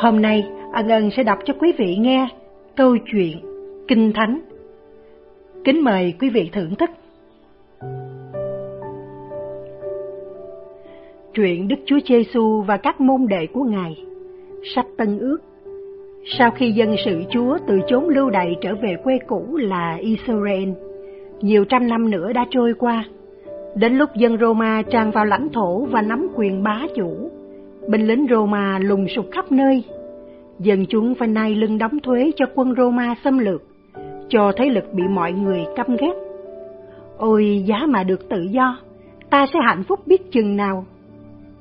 Hôm nay, ân ân sẽ đọc cho quý vị nghe câu chuyện Kinh Thánh. Kính mời quý vị thưởng thức. Truyện Đức Chúa Giêsu và các môn đệ của Ngài Sách Tân Ước Sau khi dân sự Chúa từ chốn lưu đày trở về quê cũ là Israel, nhiều trăm năm nữa đã trôi qua, Đến lúc dân Roma tràn vào lãnh thổ và nắm quyền bá chủ, binh lính Roma lùng sục khắp nơi. Dân chúng phải nai lưng đóng thuế cho quân Roma xâm lược, cho thế lực bị mọi người căm ghét. Ôi giá mà được tự do, ta sẽ hạnh phúc biết chừng nào.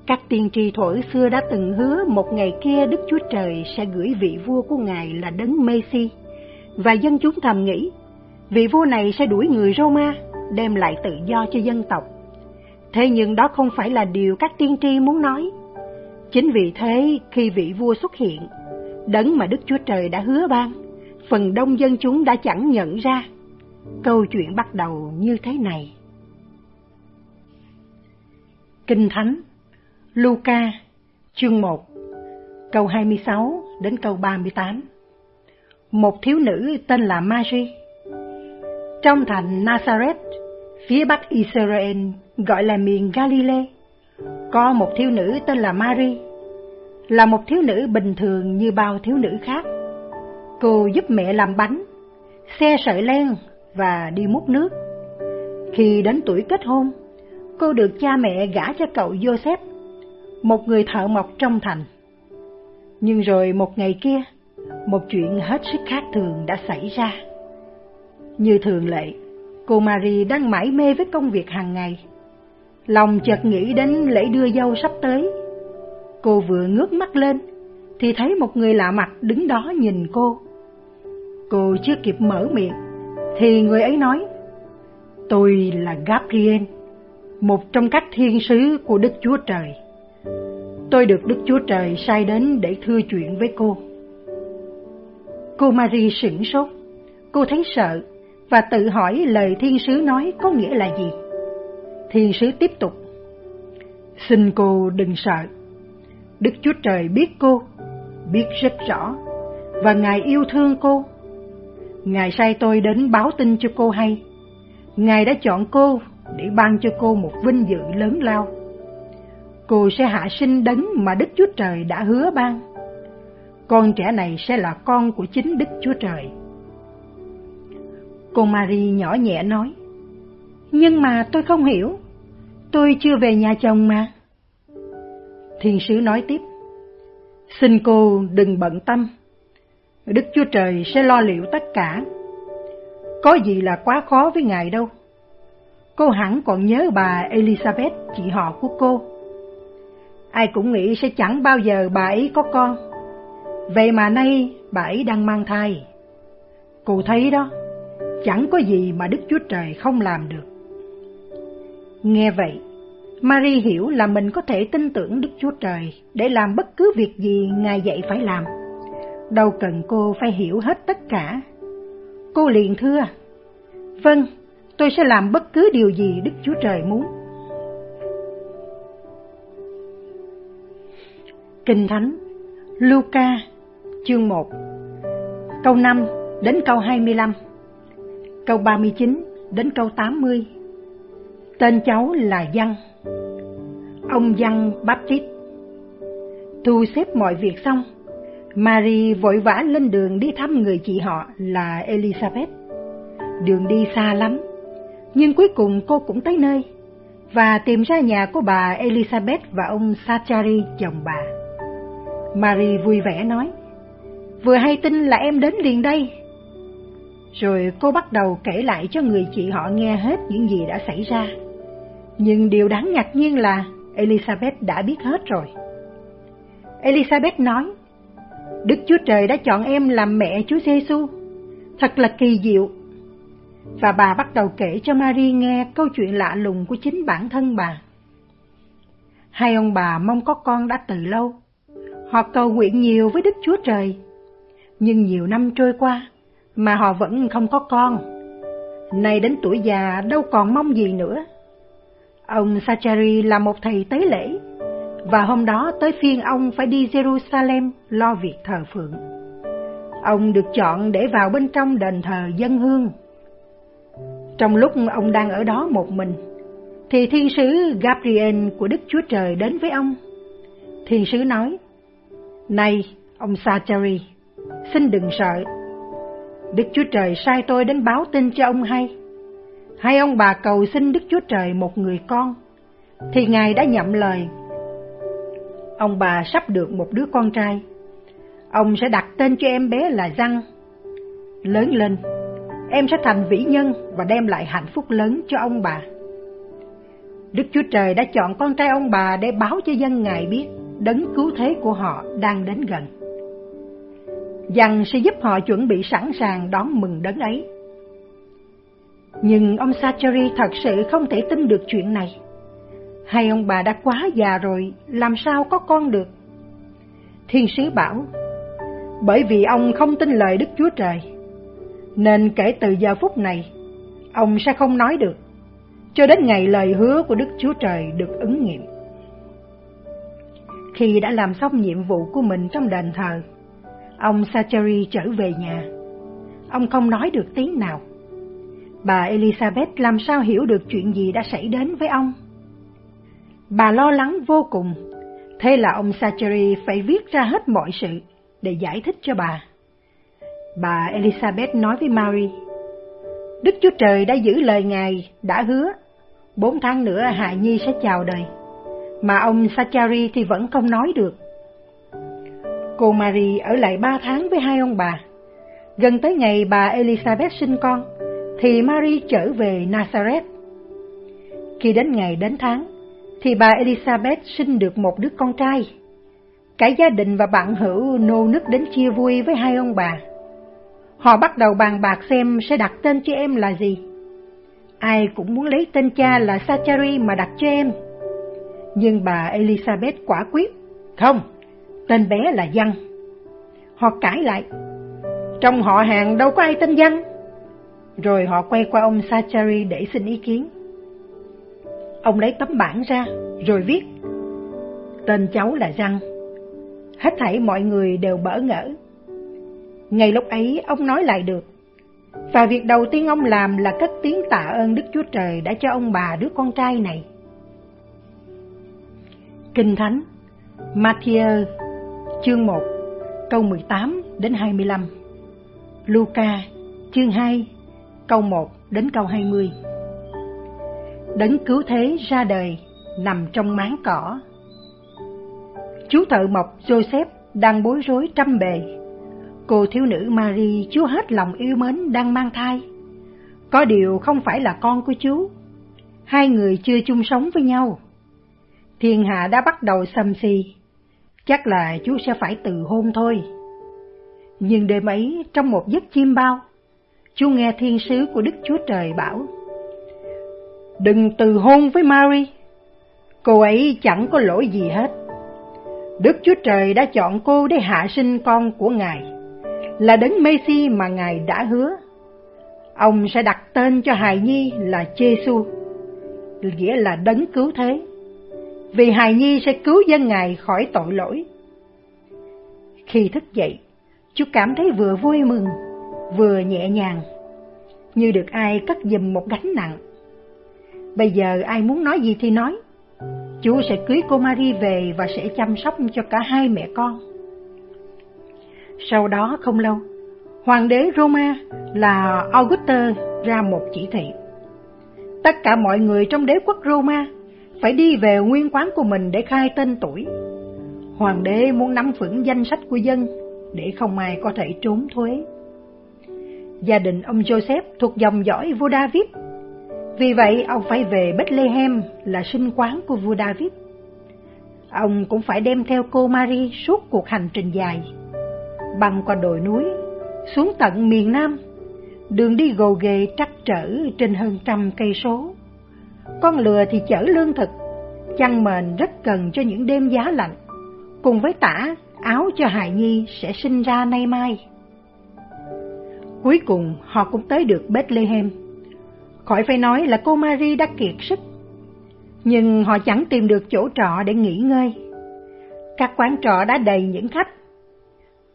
Các tiên tri thổi xưa đã từng hứa một ngày kia Đức Chúa Trời sẽ gửi vị vua của Ngài là Đấng Messi, và dân chúng thầm nghĩ, vị vua này sẽ đuổi người Roma đem lại tự do cho dân tộc. Thế nhưng đó không phải là điều các tiên tri muốn nói. Chính vì thế, khi vị vua xuất hiện, đấng mà Đức Chúa Trời đã hứa ban, phần đông dân chúng đã chẳng nhận ra. Câu chuyện bắt đầu như thế này. Kinh Thánh Luca chương 1 câu 26 đến câu 38 Một thiếu nữ tên là Mary trong thành Nazareth, phía bắc Israel gọi là miền Galilee, có một thiếu nữ tên là Marie, là một thiếu nữ bình thường như bao thiếu nữ khác. Cô giúp mẹ làm bánh, xe sợi len và đi múc nước. Khi đến tuổi kết hôn, cô được cha mẹ gả cho cậu Joseph, một người thợ mộc trong thành. Nhưng rồi một ngày kia, một chuyện hết sức khác thường đã xảy ra. Như thường lệ, cô Marie đang mải mê với công việc hàng ngày. Lòng chợt nghĩ đến lễ đưa dâu sắp tới. Cô vừa ngước mắt lên, thì thấy một người lạ mặt đứng đó nhìn cô. Cô chưa kịp mở miệng, thì người ấy nói, Tôi là Gabriel, một trong các thiên sứ của Đức Chúa Trời. Tôi được Đức Chúa Trời sai đến để thưa chuyện với cô. Cô Marie sửng sốt, cô thấy sợ và tự hỏi lời thiên sứ nói có nghĩa là gì. Thiên sứ tiếp tục, xin cô đừng sợ, Đức Chúa Trời biết cô, biết rất rõ, và Ngài yêu thương cô. Ngài sai tôi đến báo tin cho cô hay, Ngài đã chọn cô để ban cho cô một vinh dự lớn lao. Cô sẽ hạ sinh đấng mà Đức Chúa Trời đã hứa ban. Con trẻ này sẽ là con của chính Đức Chúa Trời. Cô Marie nhỏ nhẹ nói, nhưng mà tôi không hiểu, tôi chưa về nhà chồng mà. Thiên sứ nói tiếp, Xin cô đừng bận tâm, Đức Chúa Trời sẽ lo liệu tất cả. Có gì là quá khó với Ngài đâu. Cô hẳn còn nhớ bà Elizabeth, chị họ của cô. Ai cũng nghĩ sẽ chẳng bao giờ bà ấy có con. Vậy mà nay bà ấy đang mang thai. Cô thấy đó, chẳng có gì mà Đức Chúa Trời không làm được. Nghe vậy, Marie hiểu là mình có thể tin tưởng Đức Chúa Trời để làm bất cứ việc gì Ngài dạy phải làm. Đâu cần cô phải hiểu hết tất cả. Cô liền thưa, Vâng, tôi sẽ làm bất cứ điều gì Đức Chúa Trời muốn. Kinh Thánh Luca chương 1 Câu 5 đến câu 25 câu 39 đến câu 80. Tên cháu là Văn. Ông Văn Baptist. Thu xếp mọi việc xong, Mary vội vã lên đường đi thăm người chị họ là Elizabeth. Đường đi xa lắm, nhưng cuối cùng cô cũng tới nơi và tìm ra nhà của bà Elizabeth và ông Sachari chồng bà. Mary vui vẻ nói, vừa hay tin là em đến liền đây, rồi cô bắt đầu kể lại cho người chị họ nghe hết những gì đã xảy ra. Nhưng điều đáng ngạc nhiên là Elizabeth đã biết hết rồi. Elizabeth nói, Đức Chúa Trời đã chọn em làm mẹ Chúa Giêsu, thật là kỳ diệu. Và bà bắt đầu kể cho Marie nghe câu chuyện lạ lùng của chính bản thân bà. Hai ông bà mong có con đã từ lâu. Họ cầu nguyện nhiều với Đức Chúa Trời. Nhưng nhiều năm trôi qua, mà họ vẫn không có con. Nay đến tuổi già đâu còn mong gì nữa. Ông Sachari là một thầy tế lễ, và hôm đó tới phiên ông phải đi Jerusalem lo việc thờ phượng. Ông được chọn để vào bên trong đền thờ dân hương. Trong lúc ông đang ở đó một mình, thì thiên sứ Gabriel của Đức Chúa Trời đến với ông. Thiên sứ nói, Này, ông Sachari, xin đừng sợ. Đức Chúa Trời sai tôi đến báo tin cho ông hay. Hai ông bà cầu xin Đức Chúa Trời một người con, thì Ngài đã nhậm lời. Ông bà sắp được một đứa con trai. Ông sẽ đặt tên cho em bé là Răng. Lớn lên, em sẽ thành vĩ nhân và đem lại hạnh phúc lớn cho ông bà. Đức Chúa Trời đã chọn con trai ông bà để báo cho dân Ngài biết đấng cứu thế của họ đang đến gần. Rằng sẽ giúp họ chuẩn bị sẵn sàng đón mừng đấng ấy. Nhưng ông Sacheri thật sự không thể tin được chuyện này. Hai ông bà đã quá già rồi, làm sao có con được? Thiên sứ bảo, bởi vì ông không tin lời Đức Chúa Trời, nên kể từ giờ phút này, ông sẽ không nói được, cho đến ngày lời hứa của Đức Chúa Trời được ứng nghiệm. Khi đã làm xong nhiệm vụ của mình trong đền thờ, ông Sacheri trở về nhà. Ông không nói được tiếng nào. Bà Elizabeth làm sao hiểu được chuyện gì đã xảy đến với ông? Bà lo lắng vô cùng, thế là ông Sacheri phải viết ra hết mọi sự để giải thích cho bà. Bà Elizabeth nói với Mary, Đức Chúa Trời đã giữ lời Ngài đã hứa, bốn tháng nữa Hạ Nhi sẽ chào đời, mà ông Sacheri thì vẫn không nói được. Cô Mary ở lại ba tháng với hai ông bà. Gần tới ngày bà Elizabeth sinh con, thì Mary trở về Nazareth. Khi đến ngày đến tháng, thì bà Elizabeth sinh được một đứa con trai. Cả gia đình và bạn hữu nô nức đến chia vui với hai ông bà. Họ bắt đầu bàn bạc xem sẽ đặt tên cho em là gì. Ai cũng muốn lấy tên cha là Sachari mà đặt cho em. Nhưng bà Elizabeth quả quyết, không, tên bé là Văn. Họ cãi lại, trong họ hàng đâu có ai tên Văn. Rồi họ quay qua ông Sachari để xin ý kiến. Ông lấy tấm bảng ra, rồi viết. Tên cháu là Răng. Hết thảy mọi người đều bỡ ngỡ. Ngay lúc ấy ông nói lại được. Và việc đầu tiên ông làm là cất tiếng tạ ơn Đức Chúa Trời đã cho ông bà đứa con trai này. Kinh Thánh Matthew chương 1 câu 18 đến 25 Luca chương 2 câu 1 đến câu 20 Đấng cứu thế ra đời nằm trong máng cỏ. Chú thợ mộc Joseph đang bối rối trăm bề. Cô thiếu nữ Mary chú hết lòng yêu mến đang mang thai. Có điều không phải là con của chú. Hai người chưa chung sống với nhau. Thiên hạ đã bắt đầu xâm xì. Chắc là chú sẽ phải từ hôn thôi. Nhưng đêm ấy trong một giấc chim bao, chú nghe thiên sứ của Đức Chúa Trời bảo Đừng từ hôn với Mary. Cô ấy chẳng có lỗi gì hết. Đức Chúa Trời đã chọn cô để hạ sinh con của Ngài, là đấng Messi mà Ngài đã hứa. Ông sẽ đặt tên cho hài nhi là Giêsu, nghĩa là đấng cứu thế. Vì hài nhi sẽ cứu dân Ngài khỏi tội lỗi. Khi thức dậy, chú cảm thấy vừa vui mừng, vừa nhẹ nhàng, như được ai cất giùm một gánh nặng. Bây giờ ai muốn nói gì thì nói. Chú sẽ cưới cô Marie về và sẽ chăm sóc cho cả hai mẹ con. Sau đó không lâu, Hoàng đế Roma là Auguste ra một chỉ thị. Tất cả mọi người trong đế quốc Roma phải đi về nguyên quán của mình để khai tên tuổi. Hoàng đế muốn nắm vững danh sách của dân để không ai có thể trốn thuế. Gia đình ông Joseph thuộc dòng dõi vua David vì vậy ông phải về Bethlehem là sinh quán của vua David. Ông cũng phải đem theo cô Marie suốt cuộc hành trình dài, băng qua đồi núi, xuống tận miền Nam, đường đi gồ ghề trắc trở trên hơn trăm cây số. Con lừa thì chở lương thực, chăn mền rất cần cho những đêm giá lạnh, cùng với tả áo cho hài nhi sẽ sinh ra nay mai. Cuối cùng họ cũng tới được Bethlehem Khỏi phải nói là cô Marie đã kiệt sức. Nhưng họ chẳng tìm được chỗ trọ để nghỉ ngơi. Các quán trọ đã đầy những khách.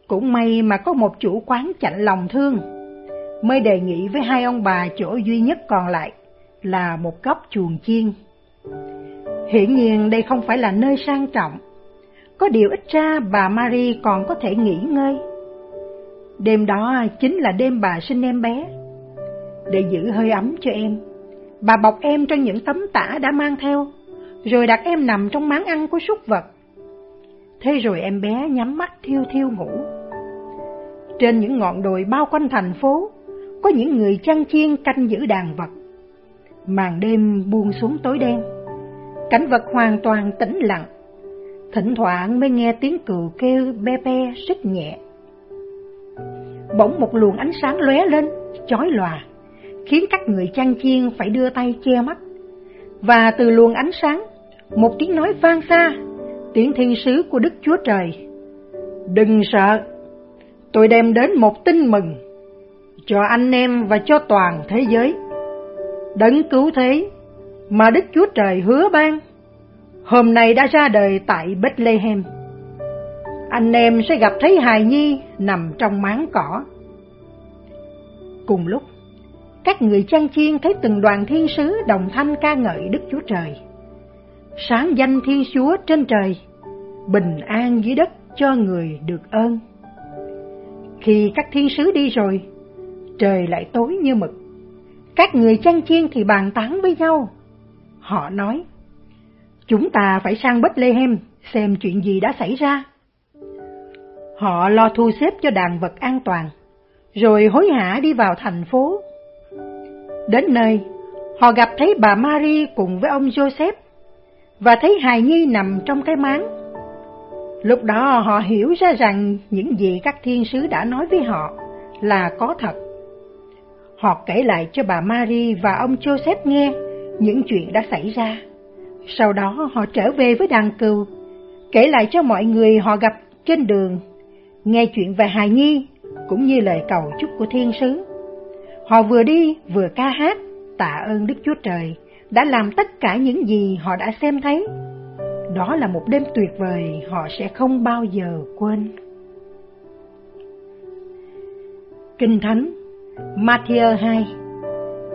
Cũng may mà có một chủ quán chạnh lòng thương, mới đề nghị với hai ông bà chỗ duy nhất còn lại là một góc chuồng chiên. Hiển nhiên đây không phải là nơi sang trọng, có điều ít ra bà Marie còn có thể nghỉ ngơi. Đêm đó chính là đêm bà sinh em bé. Để giữ hơi ấm cho em, bà bọc em trong những tấm tả đã mang theo, rồi đặt em nằm trong máng ăn của súc vật. Thế rồi em bé nhắm mắt thiêu thiêu ngủ. Trên những ngọn đồi bao quanh thành phố, có những người chăn chiên canh giữ đàn vật. Màn đêm buông xuống tối đen, cảnh vật hoàn toàn tĩnh lặng, thỉnh thoảng mới nghe tiếng cừu kêu be be rất nhẹ. Bỗng một luồng ánh sáng lóe lên, chói lòa, khiến các người chăn chiên phải đưa tay che mắt. Và từ luồng ánh sáng, một tiếng nói vang xa, tiếng thiên sứ của Đức Chúa Trời. Đừng sợ, tôi đem đến một tin mừng cho anh em và cho toàn thế giới. Đấng cứu thế mà Đức Chúa Trời hứa ban, hôm nay đã ra đời tại Bethlehem. Anh em sẽ gặp thấy hài nhi nằm trong máng cỏ. Cùng lúc, các người chăn chiên thấy từng đoàn thiên sứ đồng thanh ca ngợi Đức Chúa Trời. Sáng danh Thiên Chúa trên trời, bình an dưới đất cho người được ơn. Khi các thiên sứ đi rồi, trời lại tối như mực. Các người chăn chiên thì bàn tán với nhau. Họ nói, chúng ta phải sang Bethlehem xem chuyện gì đã xảy ra. Họ lo thu xếp cho đàn vật an toàn, rồi hối hả đi vào thành phố. Đến nơi, họ gặp thấy bà Marie cùng với ông Joseph, và thấy hài nhi nằm trong cái máng. Lúc đó họ hiểu ra rằng những gì các thiên sứ đã nói với họ là có thật. Họ kể lại cho bà Marie và ông Joseph nghe những chuyện đã xảy ra. Sau đó họ trở về với đàn cừu, kể lại cho mọi người họ gặp trên đường, nghe chuyện về hài nhi cũng như lời cầu chúc của thiên sứ. Họ vừa đi vừa ca hát, tạ ơn Đức Chúa Trời đã làm tất cả những gì họ đã xem thấy. Đó là một đêm tuyệt vời họ sẽ không bao giờ quên. Kinh Thánh Matthew 2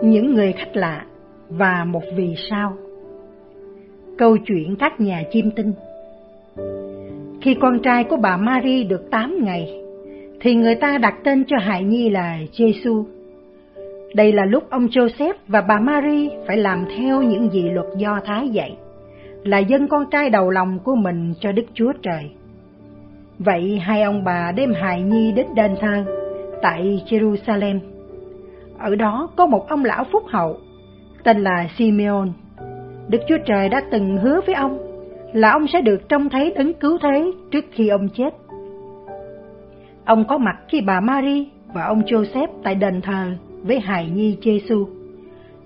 Những người khách lạ và một vì sao Câu chuyện các nhà chiêm tinh khi con trai của bà Mary được 8 ngày Thì người ta đặt tên cho hài nhi là Jesus Đây là lúc ông Joseph và bà Mary phải làm theo những gì luật do Thái dạy Là dân con trai đầu lòng của mình cho Đức Chúa Trời Vậy hai ông bà đem hài nhi đến đền thờ tại Jerusalem. Ở đó có một ông lão phúc hậu, tên là Simeon. Đức Chúa Trời đã từng hứa với ông là ông sẽ được trông thấy đấng cứu thế trước khi ông chết. Ông có mặt khi bà Mary và ông Joseph tại đền thờ với hài nhi Giêsu.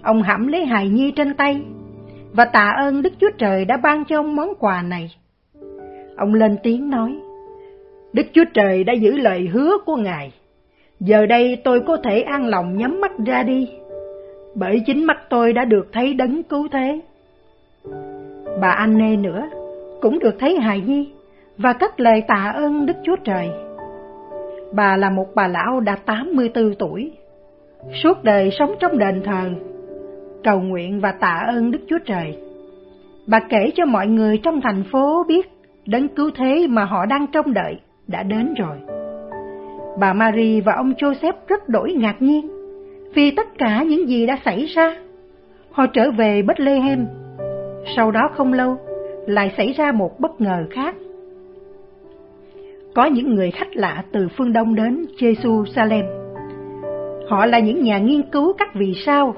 Ông hãm lấy hài nhi trên tay và tạ ơn Đức Chúa Trời đã ban cho ông món quà này. Ông lên tiếng nói, Đức Chúa Trời đã giữ lời hứa của Ngài Giờ đây tôi có thể an lòng nhắm mắt ra đi, bởi chính mắt tôi đã được thấy đấng cứu thế. Bà Anne nữa cũng được thấy hài nhi và cất lời tạ ơn Đức Chúa Trời. Bà là một bà lão đã 84 tuổi, suốt đời sống trong đền thờ, cầu nguyện và tạ ơn Đức Chúa Trời. Bà kể cho mọi người trong thành phố biết đấng cứu thế mà họ đang trông đợi đã đến rồi. Bà Marie và ông Joseph rất đổi ngạc nhiên vì tất cả những gì đã xảy ra. Họ trở về Bethlehem. Sau đó không lâu, lại xảy ra một bất ngờ khác. Có những người khách lạ từ phương Đông đến Jerusalem. Họ là những nhà nghiên cứu các vì sao,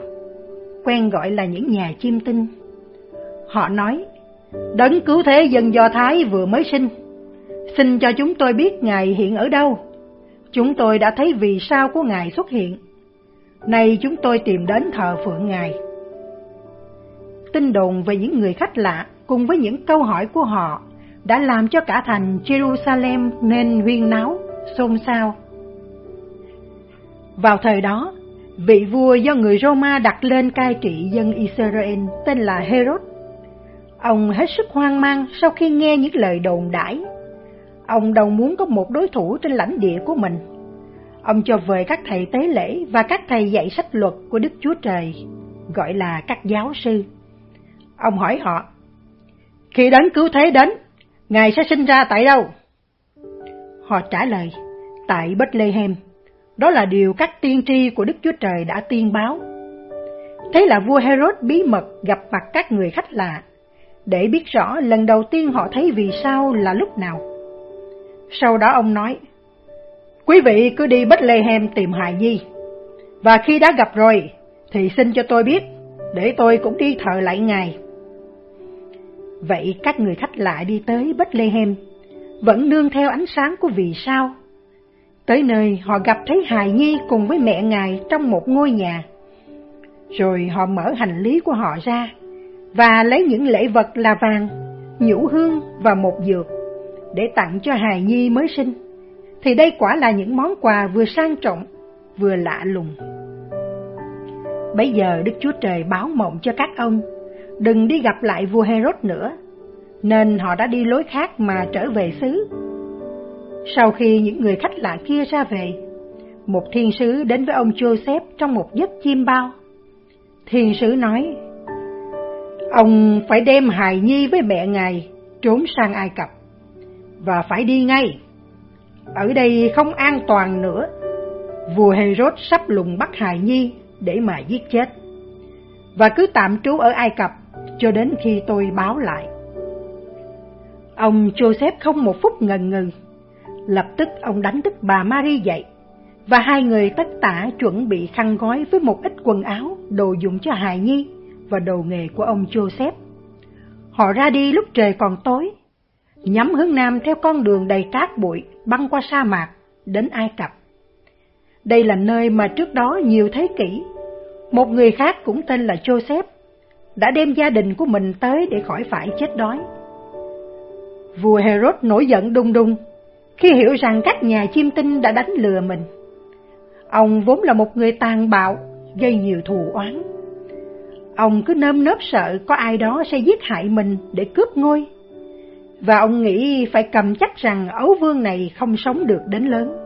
quen gọi là những nhà chiêm tinh. Họ nói, đấng cứu thế dân Do Thái vừa mới sinh, xin cho chúng tôi biết Ngài hiện ở đâu Chúng tôi đã thấy vì sao của Ngài xuất hiện. Nay chúng tôi tìm đến thờ phượng Ngài. Tin đồn về những người khách lạ cùng với những câu hỏi của họ đã làm cho cả thành Jerusalem nên huyên náo, xôn xao. Vào thời đó, vị vua do người Roma đặt lên cai trị dân Israel tên là Herod. Ông hết sức hoang mang sau khi nghe những lời đồn đãi Ông đâu muốn có một đối thủ trên lãnh địa của mình. Ông cho vời các thầy tế lễ và các thầy dạy sách luật của Đức Chúa Trời, gọi là các giáo sư. Ông hỏi họ, khi đến cứu thế đến, Ngài sẽ sinh ra tại đâu? Họ trả lời, tại Bethlehem. Đó là điều các tiên tri của Đức Chúa Trời đã tiên báo. Thế là vua Herod bí mật gặp mặt các người khách lạ, để biết rõ lần đầu tiên họ thấy vì sao là lúc nào. Sau đó ông nói, Quý vị cứ đi Bethlehem tìm hài nhi, và khi đã gặp rồi thì xin cho tôi biết, để tôi cũng đi thờ lại Ngài. Vậy các người khách lại đi tới Bethlehem, vẫn nương theo ánh sáng của vì sao. Tới nơi họ gặp thấy hài nhi cùng với mẹ ngài trong một ngôi nhà. Rồi họ mở hành lý của họ ra và lấy những lễ vật là vàng, nhũ hương và một dược để tặng cho hài nhi mới sinh. Thì đây quả là những món quà vừa sang trọng, vừa lạ lùng. Bây giờ Đức Chúa Trời báo mộng cho các ông, đừng đi gặp lại vua Herod nữa, nên họ đã đi lối khác mà trở về xứ. Sau khi những người khách lạ kia ra về, một thiên sứ đến với ông Joseph trong một giấc chim bao. Thiên sứ nói, Ông phải đem hài nhi với mẹ ngài trốn sang Ai Cập, và phải đi ngay. Ở đây không an toàn nữa, vua Herod sắp lùng bắt hài nhi để mà giết chết. Và cứ tạm trú ở Ai Cập cho đến khi tôi báo lại. Ông Joseph không một phút ngần ngừ, lập tức ông đánh thức bà Marie dậy, và hai người tất tả chuẩn bị khăn gói với một ít quần áo, đồ dùng cho hài nhi và đồ nghề của ông Joseph. Họ ra đi lúc trời còn tối, nhắm hướng nam theo con đường đầy cát bụi băng qua sa mạc đến Ai Cập. Đây là nơi mà trước đó nhiều thế kỷ, một người khác cũng tên là Joseph đã đem gia đình của mình tới để khỏi phải chết đói. Vua Herod nổi giận đung đung khi hiểu rằng các nhà chiêm tinh đã đánh lừa mình. Ông vốn là một người tàn bạo, gây nhiều thù oán. Ông cứ nơm nớp sợ có ai đó sẽ giết hại mình để cướp ngôi. Và ông nghĩ phải cầm chắc rằng ấu vương này không sống được đến lớn.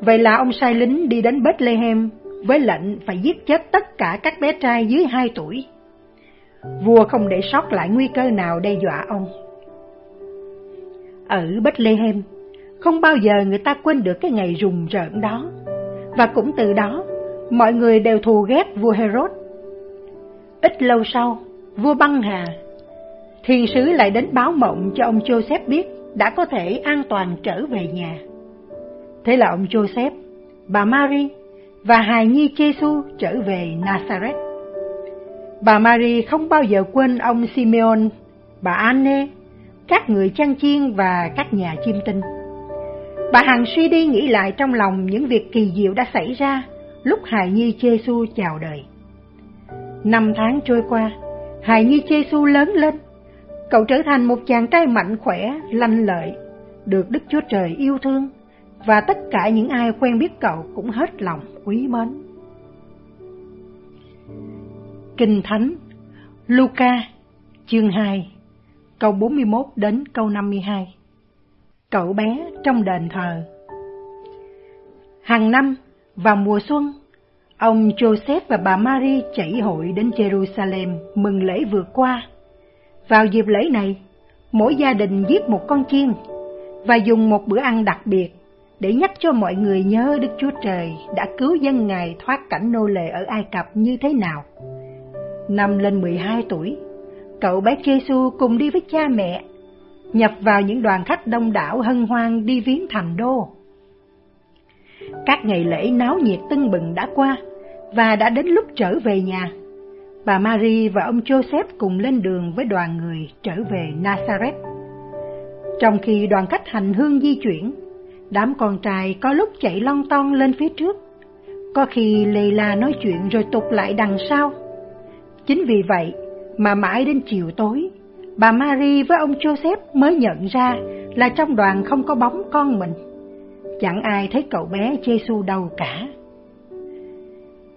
Vậy là ông sai lính đi đến Bethlehem với lệnh phải giết chết tất cả các bé trai dưới 2 tuổi. Vua không để sót lại nguy cơ nào đe dọa ông. Ở Bethlehem, không bao giờ người ta quên được cái ngày rùng rợn đó. Và cũng từ đó, mọi người đều thù ghét vua Herod. Ít lâu sau, vua băng hà, thiên sứ lại đến báo mộng cho ông Joseph biết đã có thể an toàn trở về nhà. Thế là ông Joseph, bà Mary và hài nhi Giêsu trở về Nazareth. Bà Marie không bao giờ quên ông Simeon, bà Anne, các người chăn chiên và các nhà chiêm tinh. Bà Hằng suy đi nghĩ lại trong lòng những việc kỳ diệu đã xảy ra lúc hài nhi Giêsu chào đời. Năm tháng trôi qua, hài nhi Giêsu lớn lên. Cậu trở thành một chàng trai mạnh khỏe, lanh lợi, được Đức Chúa Trời yêu thương, và tất cả những ai quen biết cậu cũng hết lòng quý mến. Kinh Thánh Luca chương 2 câu 41 đến câu 52 Cậu bé trong đền thờ Hàng năm, vào mùa xuân, ông Joseph và bà Mary chảy hội đến Jerusalem mừng lễ vừa qua. Vào dịp lễ này, mỗi gia đình giết một con chiên và dùng một bữa ăn đặc biệt để nhắc cho mọi người nhớ Đức Chúa Trời đã cứu dân Ngài thoát cảnh nô lệ ở Ai Cập như thế nào. Năm lên 12 tuổi, cậu bé Giêsu cùng đi với cha mẹ, nhập vào những đoàn khách đông đảo hân hoan đi viếng thành đô. Các ngày lễ náo nhiệt tưng bừng đã qua và đã đến lúc trở về nhà. Bà Marie và ông Joseph cùng lên đường với đoàn người trở về Nazareth. Trong khi đoàn khách hành hương di chuyển, đám con trai có lúc chạy lon ton lên phía trước, có khi lê la nói chuyện rồi tục lại đằng sau. Chính vì vậy mà mãi đến chiều tối, bà Marie với ông Joseph mới nhận ra là trong đoàn không có bóng con mình. Chẳng ai thấy cậu bé Giêsu đâu cả.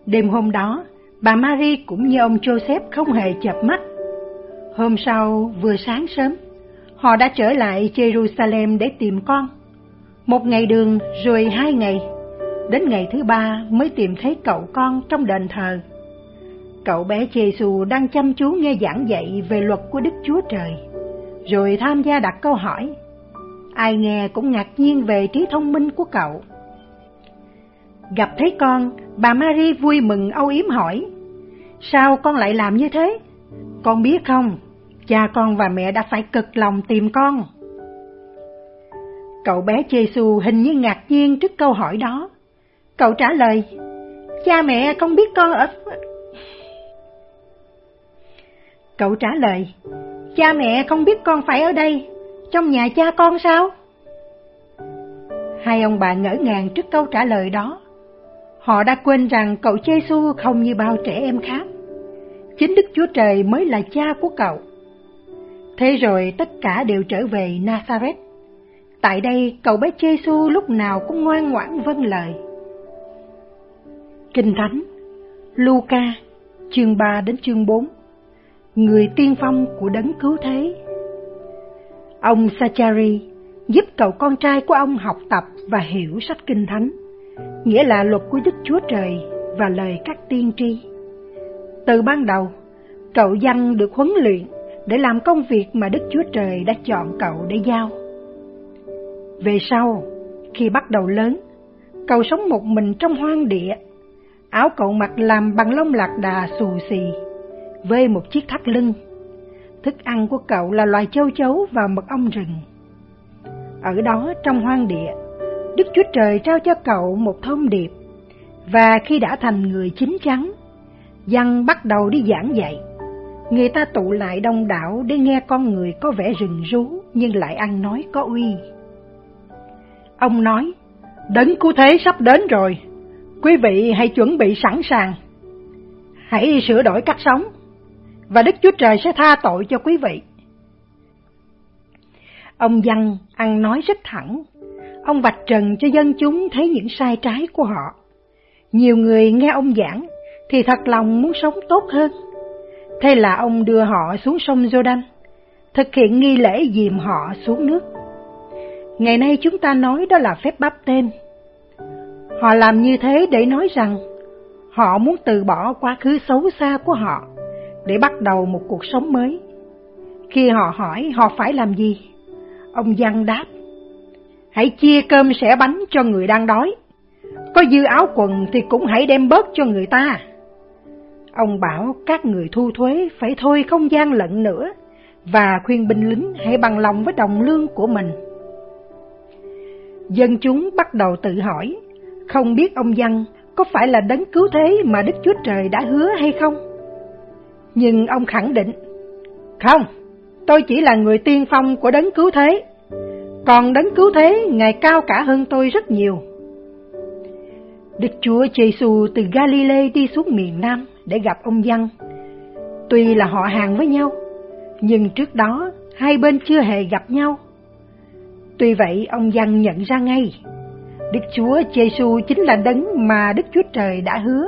Đêm hôm đó, bà Marie cũng như ông Joseph không hề chập mắt. Hôm sau vừa sáng sớm, Họ đã trở lại Jerusalem để tìm con. Một ngày đường rồi hai ngày, đến ngày thứ ba mới tìm thấy cậu con trong đền thờ. Cậu bé Giêsu đang chăm chú nghe giảng dạy về luật của Đức Chúa Trời, rồi tham gia đặt câu hỏi. Ai nghe cũng ngạc nhiên về trí thông minh của cậu. Gặp thấy con, bà Marie vui mừng âu yếm hỏi, Sao con lại làm như thế? Con biết không, cha con và mẹ đã phải cực lòng tìm con. Cậu bé Giêsu hình như ngạc nhiên trước câu hỏi đó. Cậu trả lời, cha mẹ không biết con ở... Cậu trả lời, cha mẹ không biết con phải ở đây, trong nhà cha con sao? Hai ông bà ngỡ ngàng trước câu trả lời đó. Họ đã quên rằng cậu Giêsu không như bao trẻ em khác. Chính Đức Chúa Trời mới là cha của cậu. Thế rồi tất cả đều trở về Nazareth. Tại đây cậu bé Giêsu lúc nào cũng ngoan ngoãn vâng lời. Kinh Thánh Luca chương 3 đến chương 4 Người tiên phong của đấng cứu thế Ông Sachari giúp cậu con trai của ông học tập và hiểu sách Kinh Thánh, nghĩa là luật của Đức Chúa Trời và lời các tiên tri. Từ ban đầu, cậu dân được huấn luyện để làm công việc mà Đức Chúa Trời đã chọn cậu để giao. Về sau, khi bắt đầu lớn, cậu sống một mình trong hoang địa. Áo cậu mặc làm bằng lông lạc đà xù xì, vê một chiếc thắt lưng. Thức ăn của cậu là loài châu chấu và mật ong rừng. Ở đó trong hoang địa, Đức Chúa Trời trao cho cậu một thông điệp, và khi đã thành người chín chắn, Dân bắt đầu đi giảng dạy. Người ta tụ lại đông đảo để nghe con người có vẻ rừng rú nhưng lại ăn nói có uy. Ông nói, đấng cứu thế sắp đến rồi, quý vị hãy chuẩn bị sẵn sàng. Hãy sửa đổi cách sống, và Đức Chúa Trời sẽ tha tội cho quý vị. Ông Văn ăn nói rất thẳng, ông vạch trần cho dân chúng thấy những sai trái của họ. Nhiều người nghe ông giảng thì thật lòng muốn sống tốt hơn. Thế là ông đưa họ xuống sông Jordan, thực hiện nghi lễ dìm họ xuống nước. Ngày nay chúng ta nói đó là phép báp tên. Họ làm như thế để nói rằng họ muốn từ bỏ quá khứ xấu xa của họ để bắt đầu một cuộc sống mới. Khi họ hỏi họ phải làm gì, ông Giang đáp, hãy chia cơm sẻ bánh cho người đang đói. Có dư áo quần thì cũng hãy đem bớt cho người ta. Ông bảo các người thu thuế phải thôi không gian lận nữa và khuyên binh lính hãy bằng lòng với đồng lương của mình. Dân chúng bắt đầu tự hỏi, không biết ông Văn có phải là đấng cứu thế mà Đức Chúa Trời đã hứa hay không? Nhưng ông khẳng định, không, tôi chỉ là người tiên phong của đấng cứu thế, còn đấng cứu thế Ngài cao cả hơn tôi rất nhiều. Đức Chúa Giêsu từ Galilee đi xuống miền Nam để gặp ông Văn. Tuy là họ hàng với nhau, nhưng trước đó hai bên chưa hề gặp nhau. Tuy vậy ông Văn nhận ra ngay, Đức Chúa Giêsu chính là đấng mà Đức Chúa Trời đã hứa.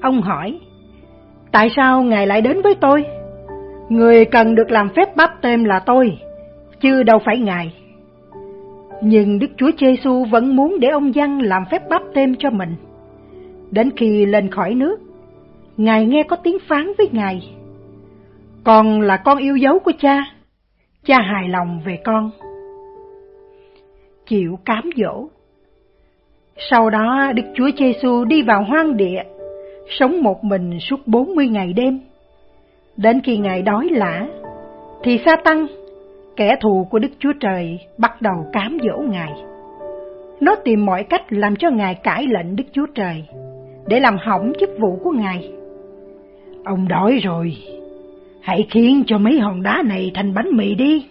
Ông hỏi, tại sao Ngài lại đến với tôi? Người cần được làm phép báp tên là tôi, chứ đâu phải Ngài. Nhưng Đức Chúa Giêsu vẫn muốn để ông Văn làm phép báp tên cho mình. Đến khi lên khỏi nước, Ngài nghe có tiếng phán với Ngài. Con là con yêu dấu của cha, cha hài lòng về con. Chịu cám dỗ. Sau đó Đức Chúa Giêsu đi vào hoang địa, sống một mình suốt bốn mươi ngày đêm. Đến khi Ngài đói lã, thì sa tăng, kẻ thù của Đức Chúa Trời, bắt đầu cám dỗ Ngài. Nó tìm mọi cách làm cho Ngài cãi lệnh Đức Chúa Trời để làm hỏng chức vụ của Ngài. Ông đói rồi, hãy khiến cho mấy hòn đá này thành bánh mì đi.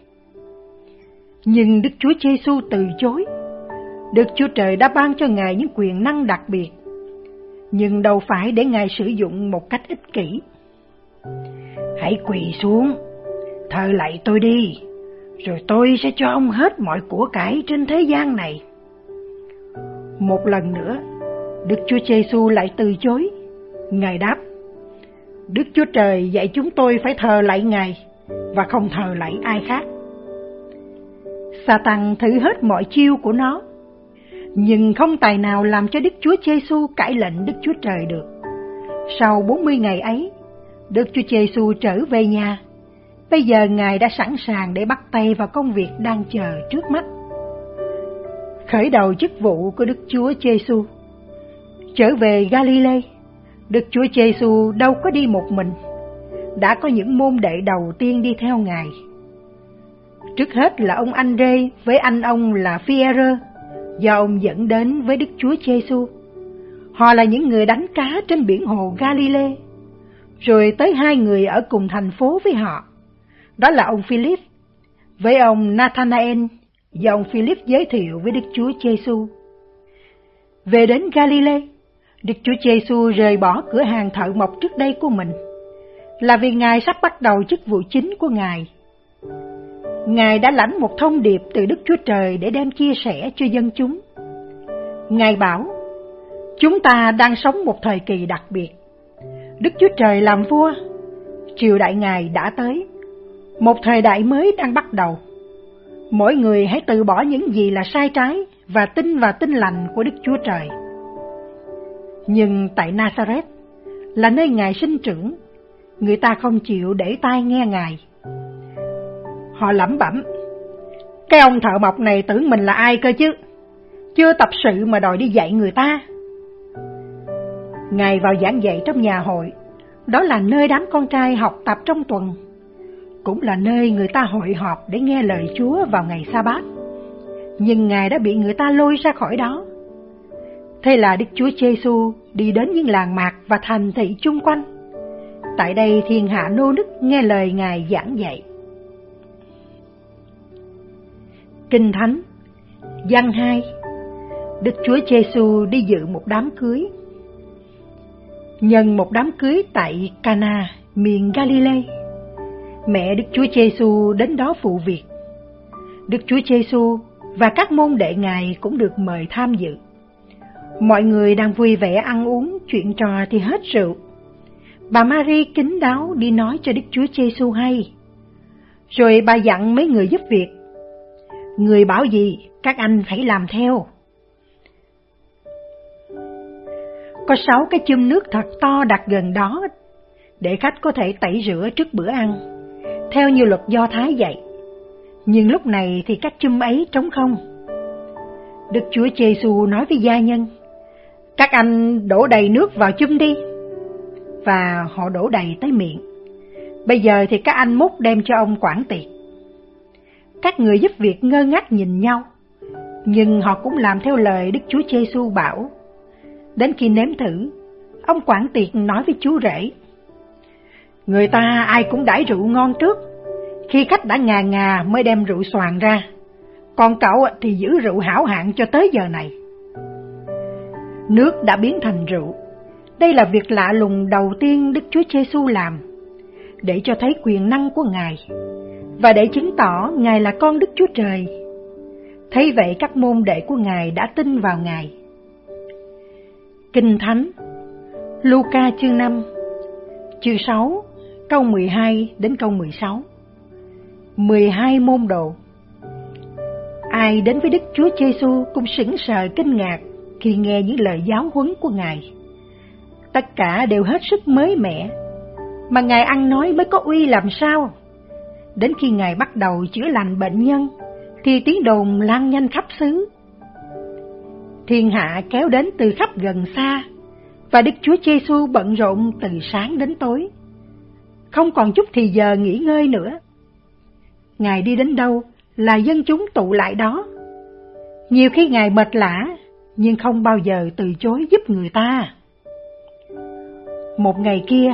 Nhưng Đức Chúa Giêsu từ chối. Đức Chúa Trời đã ban cho Ngài những quyền năng đặc biệt, nhưng đâu phải để Ngài sử dụng một cách ích kỷ. Hãy quỳ xuống, thờ lạy tôi đi, rồi tôi sẽ cho ông hết mọi của cải trên thế gian này. Một lần nữa, Đức Chúa Giêsu lại từ chối. Ngài đáp: Đức Chúa Trời dạy chúng tôi phải thờ lạy Ngài, và không thờ lạy ai khác. Satan thử hết mọi chiêu của nó, nhưng không tài nào làm cho Đức Chúa Giêsu cãi lệnh Đức Chúa Trời được. Sau 40 ngày ấy, Đức Chúa Giêsu trở về nhà. Bây giờ Ngài đã sẵn sàng để bắt tay vào công việc đang chờ trước mắt. Khởi đầu chức vụ của Đức Chúa Giêsu. Trở về Galilee, Đức Chúa Giêsu đâu có đi một mình, đã có những môn đệ đầu tiên đi theo Ngài. Trước hết là ông Andre với anh ông là Pierre do ông dẫn đến với Đức Chúa Giêsu. Họ là những người đánh cá trên biển hồ Galilee. Rồi tới hai người ở cùng thành phố với họ. Đó là ông Philip với ông Nathanael do ông Philip giới thiệu với Đức Chúa Giêsu. Về đến Galilee, Đức Chúa Giêsu rời bỏ cửa hàng thợ mộc trước đây của mình, là vì Ngài sắp bắt đầu chức vụ chính của Ngài. Ngài đã lãnh một thông điệp từ Đức Chúa Trời để đem chia sẻ cho dân chúng. Ngài bảo, chúng ta đang sống một thời kỳ đặc biệt. Đức Chúa Trời làm vua, triều đại Ngài đã tới, một thời đại mới đang bắt đầu. Mỗi người hãy từ bỏ những gì là sai trái và tin vào tin lành của Đức Chúa Trời. Nhưng tại Nazareth, là nơi Ngài sinh trưởng, người ta không chịu để tai nghe Ngài. Họ lẩm bẩm, cái ông thợ mộc này tưởng mình là ai cơ chứ, chưa tập sự mà đòi đi dạy người ta. Ngài vào giảng dạy trong nhà hội, đó là nơi đám con trai học tập trong tuần, cũng là nơi người ta hội họp để nghe lời Chúa vào ngày sa bát. Nhưng Ngài đã bị người ta lôi ra khỏi đó. Thế là Đức Chúa Giêsu đi đến những làng mạc và thành thị chung quanh. Tại đây thiên hạ nô nức nghe lời Ngài giảng dạy. Kinh Thánh Văn 2 Đức Chúa Giêsu đi dự một đám cưới. Nhân một đám cưới tại Cana, miền Galilee, mẹ Đức Chúa Giêsu đến đó phụ việc. Đức Chúa Giêsu và các môn đệ Ngài cũng được mời tham dự. Mọi người đang vui vẻ ăn uống, chuyện trò thì hết rượu. Bà marie kính đáo đi nói cho Đức Chúa Giêsu hay. Rồi bà dặn mấy người giúp việc. Người bảo gì, các anh phải làm theo. Có sáu cái chum nước thật to đặt gần đó để khách có thể tẩy rửa trước bữa ăn, theo như luật Do Thái dạy. Nhưng lúc này thì các chum ấy trống không. Đức Chúa Giêsu nói với gia nhân, các anh đổ đầy nước vào chum đi. Và họ đổ đầy tới miệng. Bây giờ thì các anh múc đem cho ông quản tiệc. Các người giúp việc ngơ ngác nhìn nhau, nhưng họ cũng làm theo lời Đức Chúa Giêsu bảo. Đến khi nếm thử, ông quản tiệc nói với chú rể. Người ta ai cũng đãi rượu ngon trước, khi khách đã ngà ngà mới đem rượu xoàn ra, còn cậu thì giữ rượu hảo hạng cho tới giờ này nước đã biến thành rượu. Đây là việc lạ lùng đầu tiên Đức Chúa Giêsu làm, để cho thấy quyền năng của Ngài, và để chứng tỏ Ngài là con Đức Chúa Trời. Thấy vậy các môn đệ của Ngài đã tin vào Ngài. Kinh Thánh Luca chương 5 Chương 6 câu 12 đến câu 16 12 môn đồ Ai đến với Đức Chúa Giêsu cũng sững sờ kinh ngạc khi nghe những lời giáo huấn của Ngài. Tất cả đều hết sức mới mẻ, mà Ngài ăn nói mới có uy làm sao. Đến khi Ngài bắt đầu chữa lành bệnh nhân, thì tiếng đồn lan nhanh khắp xứ. Thiên hạ kéo đến từ khắp gần xa, và Đức Chúa Giêsu bận rộn từ sáng đến tối. Không còn chút thì giờ nghỉ ngơi nữa. Ngài đi đến đâu là dân chúng tụ lại đó. Nhiều khi Ngài mệt lã nhưng không bao giờ từ chối giúp người ta. Một ngày kia,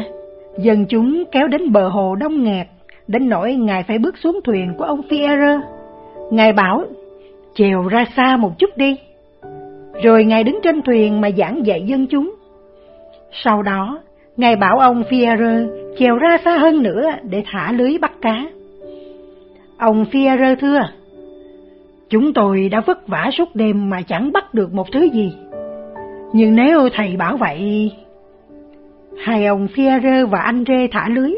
dân chúng kéo đến bờ hồ đông nghẹt, đến nỗi Ngài phải bước xuống thuyền của ông Fierre. Ngài bảo, chèo ra xa một chút đi. Rồi Ngài đứng trên thuyền mà giảng dạy dân chúng. Sau đó, Ngài bảo ông Fierre chèo ra xa hơn nữa để thả lưới bắt cá. Ông Fierre thưa, Chúng tôi đã vất vả suốt đêm mà chẳng bắt được một thứ gì. Nhưng nếu thầy bảo vậy... Hai ông Fierre và anh Rê thả lưới,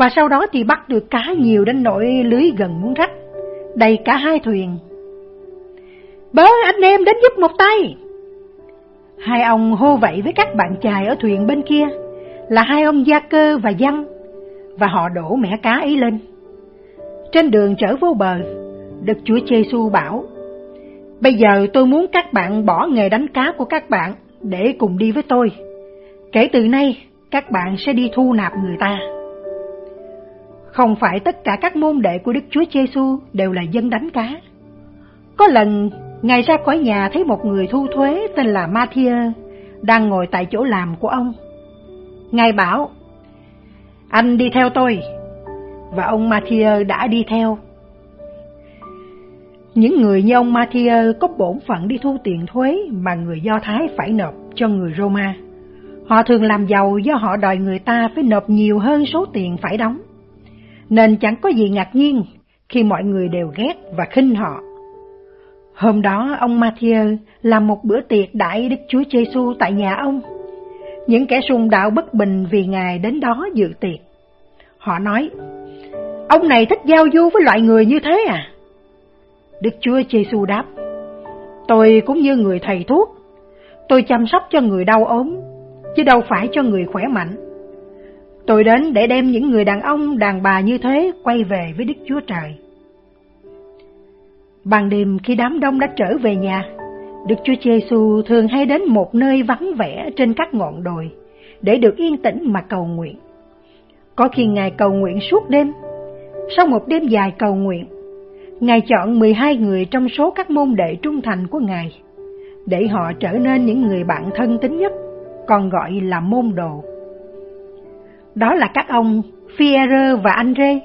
và sau đó thì bắt được cá nhiều đến nỗi lưới gần muốn rách, đầy cả hai thuyền. Bớ anh em đến giúp một tay! Hai ông hô vậy với các bạn chài ở thuyền bên kia, là hai ông Gia Cơ và Văn, và họ đổ mẻ cá ấy lên. Trên đường trở vô bờ, Đức Chúa Giêsu bảo, Bây giờ tôi muốn các bạn bỏ nghề đánh cá của các bạn để cùng đi với tôi. Kể từ nay, các bạn sẽ đi thu nạp người ta. Không phải tất cả các môn đệ của Đức Chúa Giêsu đều là dân đánh cá. Có lần, Ngài ra khỏi nhà thấy một người thu thuế tên là Matthew đang ngồi tại chỗ làm của ông. Ngài bảo, anh đi theo tôi, và ông Matthew đã đi theo. Những người như ông Matthew có bổn phận đi thu tiền thuế mà người Do Thái phải nộp cho người Roma. Họ thường làm giàu do họ đòi người ta phải nộp nhiều hơn số tiền phải đóng. Nên chẳng có gì ngạc nhiên khi mọi người đều ghét và khinh họ. Hôm đó ông Matthew làm một bữa tiệc đại Đức Chúa Giêsu tại nhà ông. Những kẻ sùng đạo bất bình vì Ngài đến đó dự tiệc. Họ nói, ông này thích giao du với loại người như thế à? Đức Chúa Giêsu đáp, tôi cũng như người thầy thuốc, tôi chăm sóc cho người đau ốm, chứ đâu phải cho người khỏe mạnh. Tôi đến để đem những người đàn ông, đàn bà như thế quay về với Đức Chúa Trời. Ban đêm khi đám đông đã trở về nhà, Đức Chúa Giêsu thường hay đến một nơi vắng vẻ trên các ngọn đồi để được yên tĩnh mà cầu nguyện. Có khi Ngài cầu nguyện suốt đêm. Sau một đêm dài cầu nguyện, Ngài chọn 12 người trong số các môn đệ trung thành của Ngài để họ trở nên những người bạn thân tín nhất, còn gọi là môn đồ. Đó là các ông Fierre và Andre,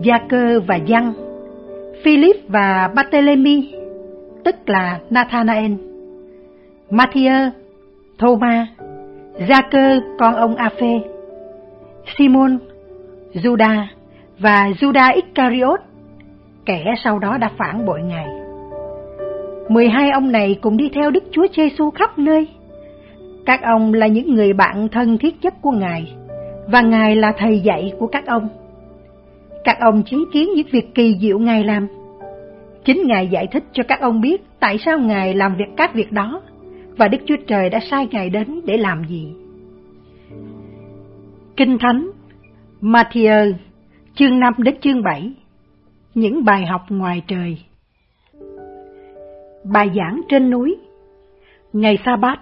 Jacques và Giăng, Philip và Barthélemy, tức là Nathanael, Mathieu, Thomas, Jacques con ông Aphe, Simon, Judas và Judas Iscariot, kẻ sau đó đã phản bội Ngài. Mười hai ông này cùng đi theo Đức Chúa Giêsu khắp nơi. Các ông là những người bạn thân thiết nhất của Ngài, và Ngài là thầy dạy của các ông. Các ông chứng kiến những việc kỳ diệu Ngài làm. Chính Ngài giải thích cho các ông biết tại sao Ngài làm việc các việc đó, và Đức Chúa Trời đã sai Ngài đến để làm gì. Kinh Thánh Matthew chương 5 đến chương 7 Những bài học ngoài trời Bài giảng trên núi Ngày sa bát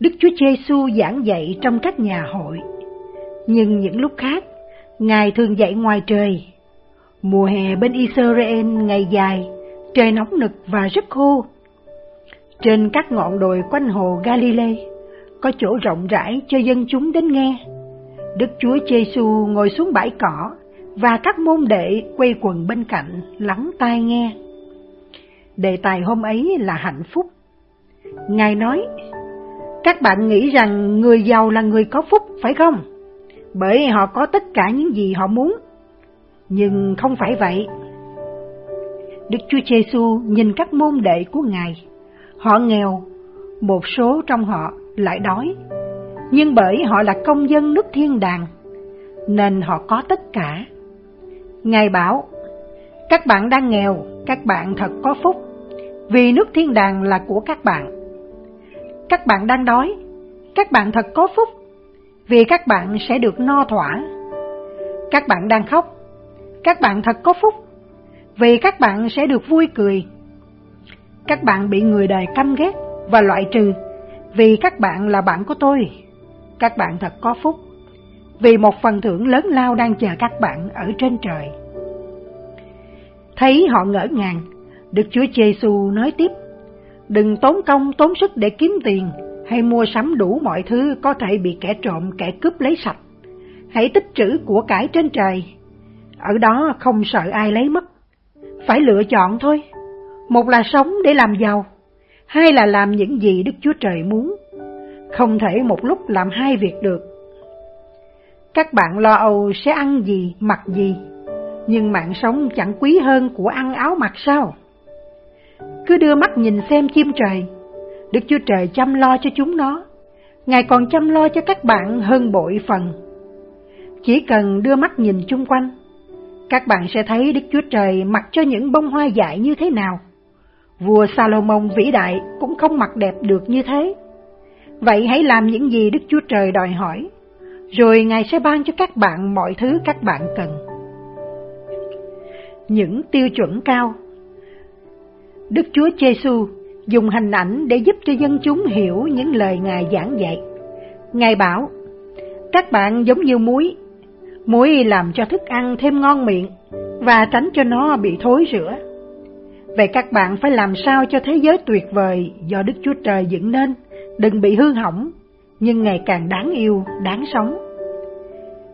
Đức Chúa Giêsu giảng dạy trong các nhà hội nhưng những lúc khác Ngài thường dạy ngoài trời Mùa hè bên Israel ngày dài Trời nóng nực và rất khô Trên các ngọn đồi quanh hồ Galilee Có chỗ rộng rãi cho dân chúng đến nghe Đức Chúa Giêsu ngồi xuống bãi cỏ và các môn đệ quay quần bên cạnh lắng tai nghe. Đề tài hôm ấy là hạnh phúc. Ngài nói, các bạn nghĩ rằng người giàu là người có phúc phải không? Bởi họ có tất cả những gì họ muốn. Nhưng không phải vậy. Đức Chúa Giêsu nhìn các môn đệ của Ngài. Họ nghèo, một số trong họ lại đói nhưng bởi họ là công dân nước thiên đàng, nên họ có tất cả. Ngài bảo, các bạn đang nghèo, các bạn thật có phúc, vì nước thiên đàng là của các bạn. Các bạn đang đói, các bạn thật có phúc, vì các bạn sẽ được no thỏa. Các bạn đang khóc, các bạn thật có phúc, vì các bạn sẽ được vui cười. Các bạn bị người đời căm ghét và loại trừ, vì các bạn là bạn của tôi các bạn thật có phúc, vì một phần thưởng lớn lao đang chờ các bạn ở trên trời. Thấy họ ngỡ ngàng, Đức Chúa Giêsu nói tiếp, đừng tốn công tốn sức để kiếm tiền hay mua sắm đủ mọi thứ có thể bị kẻ trộm kẻ cướp lấy sạch. Hãy tích trữ của cải trên trời, ở đó không sợ ai lấy mất. Phải lựa chọn thôi, một là sống để làm giàu, hai là làm những gì Đức Chúa Trời muốn không thể một lúc làm hai việc được. Các bạn lo âu sẽ ăn gì, mặc gì, nhưng mạng sống chẳng quý hơn của ăn áo mặc sao? Cứ đưa mắt nhìn xem chim trời, Đức Chúa Trời chăm lo cho chúng nó, Ngài còn chăm lo cho các bạn hơn bội phần. Chỉ cần đưa mắt nhìn chung quanh, các bạn sẽ thấy Đức Chúa Trời mặc cho những bông hoa dại như thế nào. Vua Salomon vĩ đại cũng không mặc đẹp được như thế. Vậy hãy làm những gì Đức Chúa Trời đòi hỏi, rồi Ngài sẽ ban cho các bạn mọi thứ các bạn cần. Những tiêu chuẩn cao Đức Chúa Giêsu dùng hình ảnh để giúp cho dân chúng hiểu những lời Ngài giảng dạy. Ngài bảo, các bạn giống như muối, muối làm cho thức ăn thêm ngon miệng và tránh cho nó bị thối rữa. Vậy các bạn phải làm sao cho thế giới tuyệt vời do Đức Chúa Trời dựng nên, đừng bị hư hỏng, nhưng ngày càng đáng yêu, đáng sống.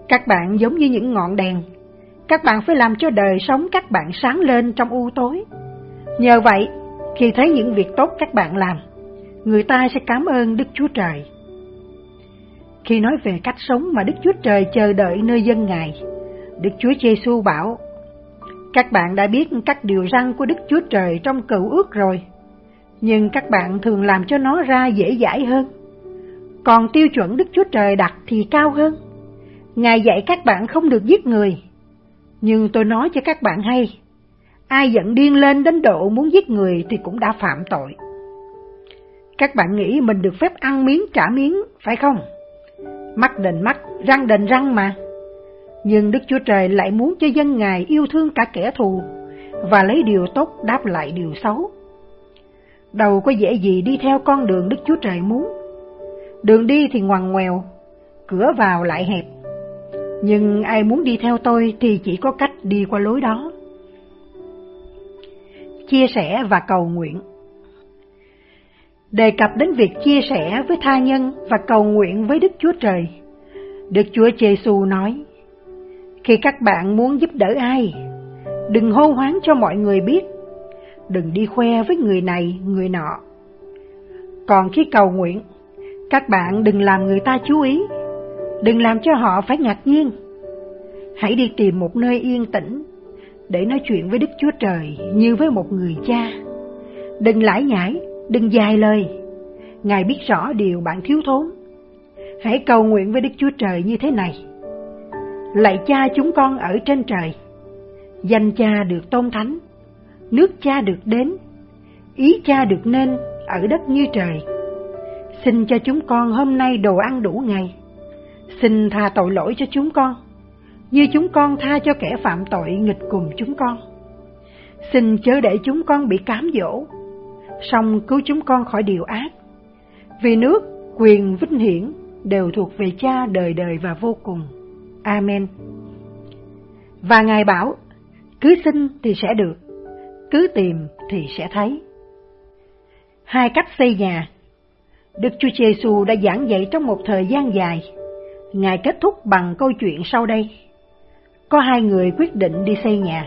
Các bạn giống như những ngọn đèn, các bạn phải làm cho đời sống các bạn sáng lên trong u tối. Nhờ vậy, khi thấy những việc tốt các bạn làm, người ta sẽ cảm ơn Đức Chúa Trời. Khi nói về cách sống mà Đức Chúa Trời chờ đợi nơi dân Ngài, Đức Chúa Giêsu bảo: Các bạn đã biết các điều răn của Đức Chúa Trời trong cựu ước rồi, nhưng các bạn thường làm cho nó ra dễ dãi hơn. Còn tiêu chuẩn Đức Chúa Trời đặt thì cao hơn. Ngài dạy các bạn không được giết người. Nhưng tôi nói cho các bạn hay, ai giận điên lên đến độ muốn giết người thì cũng đã phạm tội. Các bạn nghĩ mình được phép ăn miếng trả miếng, phải không? Mắt đền mắt, răng đền răng mà. Nhưng Đức Chúa Trời lại muốn cho dân Ngài yêu thương cả kẻ thù và lấy điều tốt đáp lại điều xấu. Đâu có dễ gì đi theo con đường Đức Chúa Trời muốn. Đường đi thì ngoằn ngoèo, cửa vào lại hẹp. Nhưng ai muốn đi theo tôi thì chỉ có cách đi qua lối đó. Chia sẻ và cầu nguyện đề cập đến việc chia sẻ với tha nhân và cầu nguyện với Đức Chúa Trời. Đức Chúa Giêsu nói: Khi các bạn muốn giúp đỡ ai, đừng hô hoáng cho mọi người biết, đừng đi khoe với người này, người nọ. Còn khi cầu nguyện, các bạn đừng làm người ta chú ý, đừng làm cho họ phải ngạc nhiên. Hãy đi tìm một nơi yên tĩnh để nói chuyện với Đức Chúa Trời như với một người cha. Đừng lải nhải, đừng dài lời. Ngài biết rõ điều bạn thiếu thốn. Hãy cầu nguyện với Đức Chúa Trời như thế này. Lạy cha chúng con ở trên trời, danh cha được tôn thánh, nước cha được đến, ý cha được nên ở đất như trời. Xin cho chúng con hôm nay đồ ăn đủ ngày. Xin tha tội lỗi cho chúng con, như chúng con tha cho kẻ phạm tội nghịch cùng chúng con. Xin chớ để chúng con bị cám dỗ, song cứu chúng con khỏi điều ác. Vì nước, quyền, vinh hiển đều thuộc về cha đời đời và vô cùng. Amen. Và Ngài bảo, cứ xin thì sẽ được, cứ tìm thì sẽ thấy. Hai cách xây nhà Đức Chúa Giêsu đã giảng dạy trong một thời gian dài. Ngài kết thúc bằng câu chuyện sau đây. Có hai người quyết định đi xây nhà.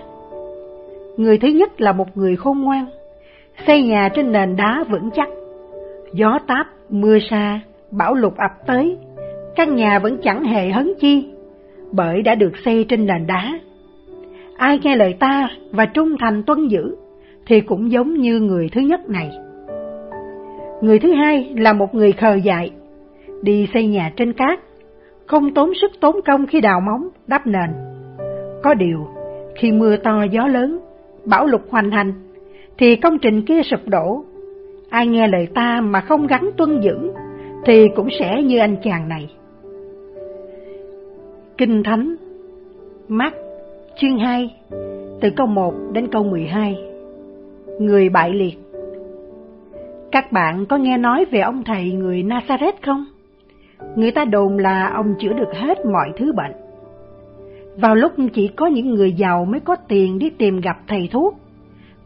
Người thứ nhất là một người khôn ngoan, xây nhà trên nền đá vững chắc. Gió táp, mưa sa, bão lụt ập tới, căn nhà vẫn chẳng hề hấn chi, bởi đã được xây trên nền đá. Ai nghe lời ta và trung thành tuân giữ, thì cũng giống như người thứ nhất này. Người thứ hai là một người khờ dại, đi xây nhà trên cát, không tốn sức tốn công khi đào móng, đắp nền. Có điều, khi mưa to gió lớn, bão lụt hoành hành, thì công trình kia sụp đổ. Ai nghe lời ta mà không gắn tuân giữ, thì cũng sẽ như anh chàng này. Kinh Thánh mát chương 2 từ câu 1 đến câu 12 Người bại liệt Các bạn có nghe nói về ông thầy người Nazareth không? Người ta đồn là ông chữa được hết mọi thứ bệnh. Vào lúc chỉ có những người giàu mới có tiền đi tìm gặp thầy thuốc,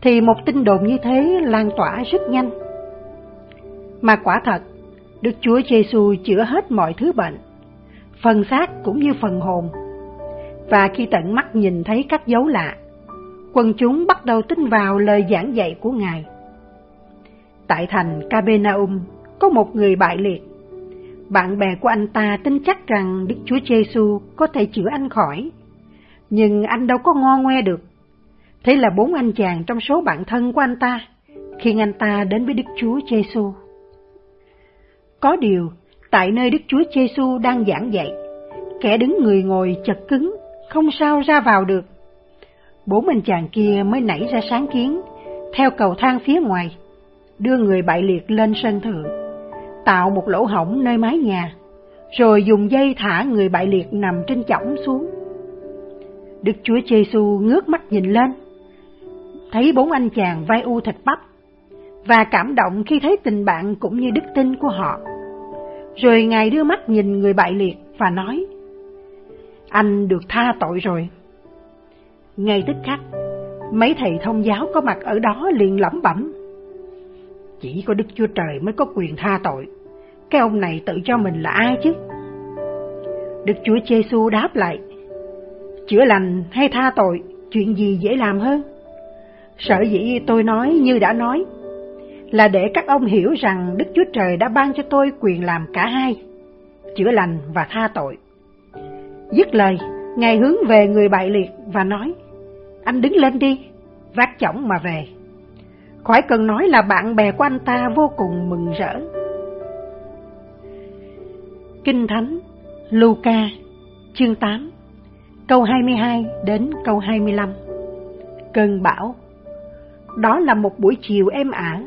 thì một tin đồn như thế lan tỏa rất nhanh. Mà quả thật, Đức Chúa Giêsu chữa hết mọi thứ bệnh, phần xác cũng như phần hồn. Và khi tận mắt nhìn thấy các dấu lạ, quần chúng bắt đầu tin vào lời giảng dạy của Ngài. Tại thành Capernaum có một người bại liệt. Bạn bè của anh ta tin chắc rằng Đức Chúa Giêsu có thể chữa anh khỏi, nhưng anh đâu có ngo ngoe được. Thế là bốn anh chàng trong số bạn thân của anh ta, khi anh ta đến với Đức Chúa Giêsu. Có điều, tại nơi Đức Chúa Giêsu đang giảng dạy, kẻ đứng người ngồi chật cứng, không sao ra vào được. Bốn anh chàng kia mới nảy ra sáng kiến, theo cầu thang phía ngoài, đưa người bại liệt lên sân thượng, tạo một lỗ hổng nơi mái nhà, rồi dùng dây thả người bại liệt nằm trên chõng xuống. Đức Chúa Giêsu ngước mắt nhìn lên, thấy bốn anh chàng vai u thịt bắp, và cảm động khi thấy tình bạn cũng như đức tin của họ. Rồi Ngài đưa mắt nhìn người bại liệt và nói, Anh được tha tội rồi. Ngay tức khắc, mấy thầy thông giáo có mặt ở đó liền lẩm bẩm. Chỉ có Đức Chúa Trời mới có quyền tha tội. Cái ông này tự cho mình là ai chứ? Đức Chúa Giêsu đáp lại, chữa lành hay tha tội, chuyện gì dễ làm hơn? Sở dĩ tôi nói như đã nói, là để các ông hiểu rằng Đức Chúa Trời đã ban cho tôi quyền làm cả hai, chữa lành và tha tội. Dứt lời, Ngài hướng về người bại liệt và nói, anh đứng lên đi, vác chổng mà về. Khỏi cần nói là bạn bè của anh ta vô cùng mừng rỡ. Kinh Thánh Luca chương 8 câu 22 đến câu 25 Cơn bão Đó là một buổi chiều êm ả,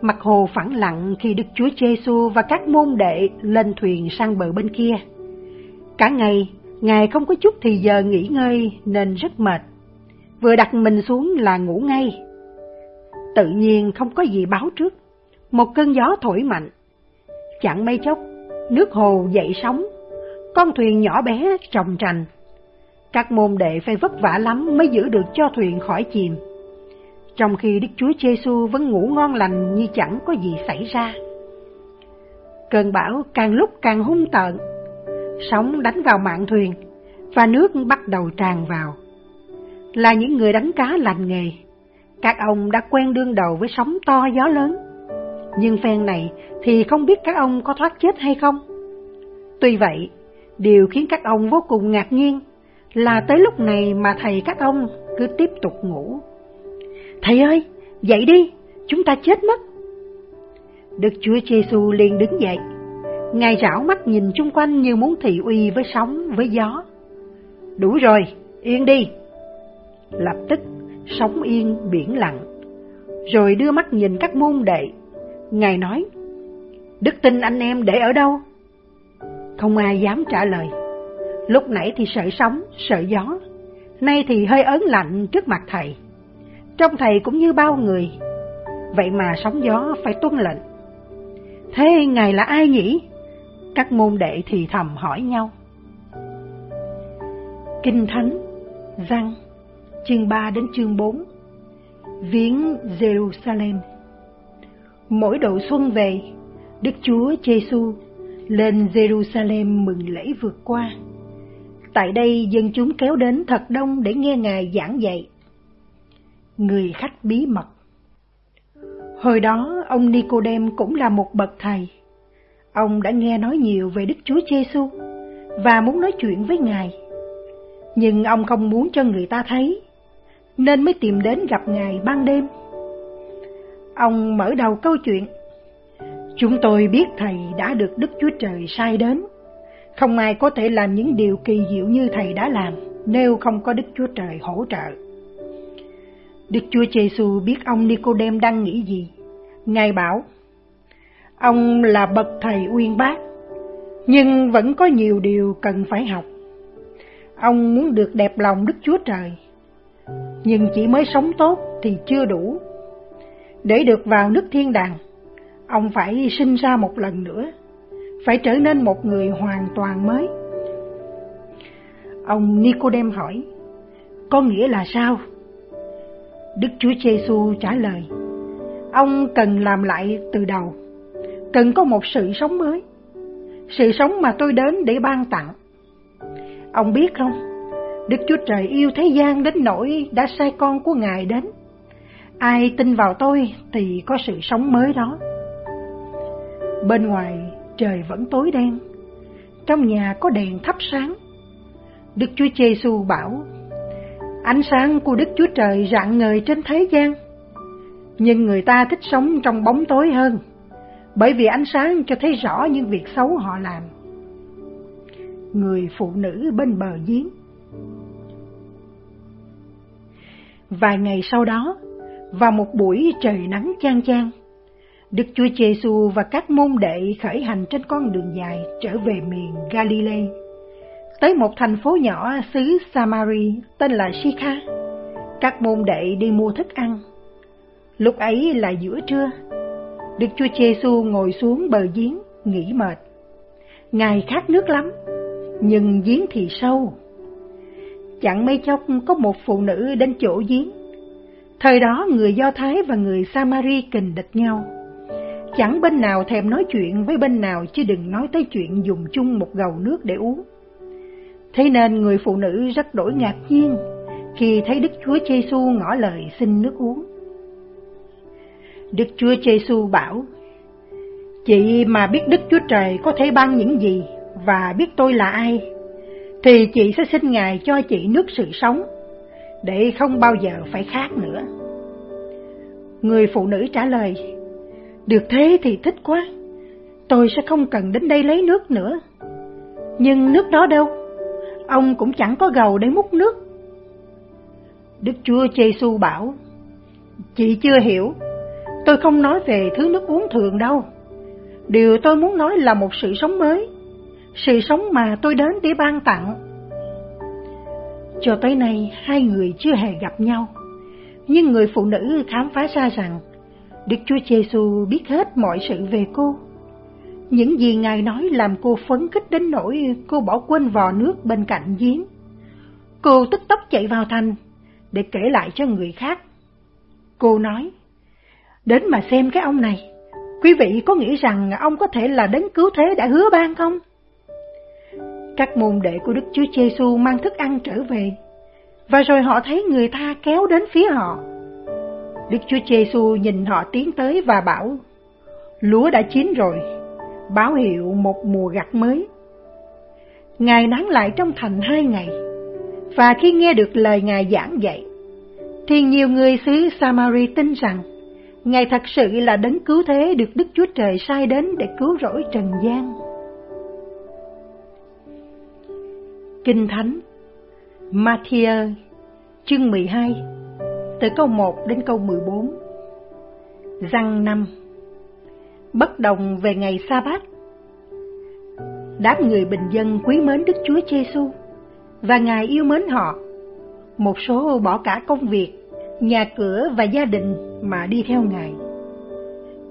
mặt hồ phẳng lặng khi Đức Chúa Giêsu và các môn đệ lên thuyền sang bờ bên kia. Cả ngày, Ngài không có chút thì giờ nghỉ ngơi nên rất mệt. Vừa đặt mình xuống là ngủ ngay. Tự nhiên không có gì báo trước, một cơn gió thổi mạnh. Chẳng mấy chốc, nước hồ dậy sóng, con thuyền nhỏ bé trồng trành. Các môn đệ phải vất vả lắm mới giữ được cho thuyền khỏi chìm. Trong khi Đức Chúa Giêsu vẫn ngủ ngon lành như chẳng có gì xảy ra. Cơn bão càng lúc càng hung tợn, sóng đánh vào mạn thuyền và nước bắt đầu tràn vào. Là những người đánh cá lành nghề, các ông đã quen đương đầu với sóng to gió lớn. Nhưng phen này thì không biết các ông có thoát chết hay không. Tuy vậy, điều khiến các ông vô cùng ngạc nhiên là tới lúc này mà thầy các ông cứ tiếp tục ngủ. Thầy ơi, dậy đi, chúng ta chết mất. Đức Chúa Giêsu liền đứng dậy. Ngài rảo mắt nhìn chung quanh như muốn thị uy với sóng, với gió. Đủ rồi, yên đi. Lập tức, sóng yên, biển lặng. Rồi đưa mắt nhìn các môn đệ. Ngài nói, Đức tin anh em để ở đâu? Không ai dám trả lời. Lúc nãy thì sợ sóng, sợ gió, nay thì hơi ớn lạnh trước mặt thầy. Trong thầy cũng như bao người, vậy mà sóng gió phải tuân lệnh. Thế ngài là ai nhỉ? Các môn đệ thì thầm hỏi nhau. Kinh Thánh, Giăng, chương 3 đến chương 4 Viếng Jerusalem Mỗi độ xuân về, Đức Chúa Giêsu lên Jerusalem mừng lễ vượt qua. Tại đây dân chúng kéo đến thật đông để nghe Ngài giảng dạy. Người khách bí mật Hồi đó ông Nicodem cũng là một bậc thầy. Ông đã nghe nói nhiều về Đức Chúa Giêsu và muốn nói chuyện với Ngài. Nhưng ông không muốn cho người ta thấy, nên mới tìm đến gặp Ngài ban đêm. Ông mở đầu câu chuyện Chúng tôi biết Thầy đã được Đức Chúa Trời sai đến. Không ai có thể làm những điều kỳ diệu như Thầy đã làm nếu không có Đức Chúa Trời hỗ trợ. Đức Chúa Giêsu biết ông Nicodem đang nghĩ gì. Ngài bảo, ông là bậc thầy uyên bác, nhưng vẫn có nhiều điều cần phải học. Ông muốn được đẹp lòng Đức Chúa Trời, nhưng chỉ mới sống tốt thì chưa đủ. Để được vào nước thiên đàng, ông phải sinh ra một lần nữa, phải trở nên một người hoàn toàn mới. Ông Nicodem hỏi, có nghĩa là sao? Đức Chúa Giêsu trả lời, ông cần làm lại từ đầu, cần có một sự sống mới, sự sống mà tôi đến để ban tặng. Ông biết không, Đức Chúa Trời yêu thế gian đến nỗi đã sai con của Ngài đến. Ai tin vào tôi thì có sự sống mới đó. Bên ngoài trời vẫn tối đen, trong nhà có đèn thắp sáng. Đức Chúa Giêsu bảo, ánh sáng của Đức Chúa Trời rạng ngời trên thế gian. Nhưng người ta thích sống trong bóng tối hơn, bởi vì ánh sáng cho thấy rõ những việc xấu họ làm. người phụ nữ bên bờ giếng. Vài ngày sau đó, vào một buổi trời nắng chang chang, Đức Chúa Giêsu và các môn đệ khởi hành trên con đường dài trở về miền Galilee, tới một thành phố nhỏ xứ Samari tên là Sikha. Các môn đệ đi mua thức ăn. Lúc ấy là giữa trưa, Đức Chúa Giêsu ngồi xuống bờ giếng nghỉ mệt. Ngài khát nước lắm, nhưng giếng thì sâu. Chẳng mấy chốc có một phụ nữ đến chỗ giếng. Thời đó người Do Thái và người Samari kình địch nhau. Chẳng bên nào thèm nói chuyện với bên nào chứ đừng nói tới chuyện dùng chung một gầu nước để uống. Thế nên người phụ nữ rất đổi ngạc nhiên khi thấy Đức Chúa Giêsu ngỏ lời xin nước uống. Đức Chúa Giêsu bảo: Chị mà biết Đức Chúa Trời có thể ban những gì và biết tôi là ai, thì chị sẽ xin Ngài cho chị nước sự sống, để không bao giờ phải khát nữa. Người phụ nữ trả lời, được thế thì thích quá, tôi sẽ không cần đến đây lấy nước nữa. Nhưng nước đó đâu? Ông cũng chẳng có gầu để múc nước. Đức Chúa Giêsu bảo, chị chưa hiểu, tôi không nói về thứ nước uống thường đâu. Điều tôi muốn nói là một sự sống mới, sự sống mà tôi đến để ban tặng. Cho tới nay, hai người chưa hề gặp nhau, nhưng người phụ nữ khám phá ra rằng Đức Chúa Giêsu biết hết mọi sự về cô. Những gì Ngài nói làm cô phấn khích đến nỗi cô bỏ quên vò nước bên cạnh giếng. Cô tức tốc chạy vào thành để kể lại cho người khác. Cô nói, đến mà xem cái ông này, quý vị có nghĩ rằng ông có thể là đấng cứu thế đã hứa ban không? Các môn đệ của Đức Chúa Giêsu mang thức ăn trở về, và rồi họ thấy người ta kéo đến phía họ. Đức Chúa Giêsu nhìn họ tiến tới và bảo, lúa đã chín rồi, báo hiệu một mùa gặt mới. Ngài nán lại trong thành hai ngày, và khi nghe được lời Ngài giảng dạy, thì nhiều người xứ Samari tin rằng Ngài thật sự là đấng cứu thế được Đức Chúa Trời sai đến để cứu rỗi trần gian. Kinh Thánh Matthew chương 12 từ câu 1 đến câu 14 Răng năm Bất đồng về ngày sa bát Đám người bình dân quý mến Đức Chúa Giêsu và Ngài yêu mến họ. Một số bỏ cả công việc, nhà cửa và gia đình mà đi theo Ngài.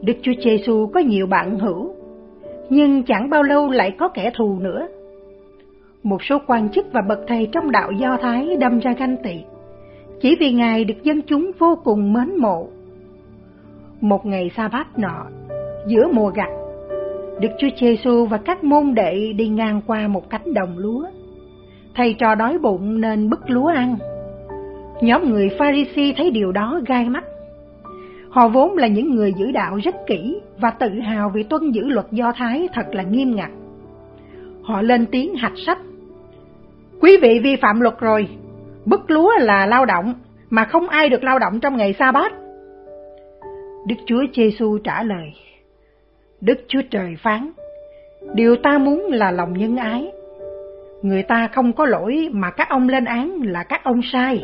Đức Chúa Giêsu có nhiều bạn hữu, nhưng chẳng bao lâu lại có kẻ thù nữa. Một số quan chức và bậc thầy trong đạo Do Thái đâm ra ganh tị chỉ vì Ngài được dân chúng vô cùng mến mộ. Một ngày sa bát nọ, giữa mùa gặt, Đức Chúa Giêsu và các môn đệ đi ngang qua một cánh đồng lúa. Thầy trò đói bụng nên bứt lúa ăn. Nhóm người Pharisee thấy điều đó gai mắt. Họ vốn là những người giữ đạo rất kỹ và tự hào vì tuân giữ luật Do Thái thật là nghiêm ngặt. Họ lên tiếng hạch sách. Quý vị vi phạm luật rồi, Bứt lúa là lao động, mà không ai được lao động trong ngày sa bát. Đức Chúa Giêsu trả lời, Đức Chúa Trời phán, điều ta muốn là lòng nhân ái. Người ta không có lỗi mà các ông lên án là các ông sai.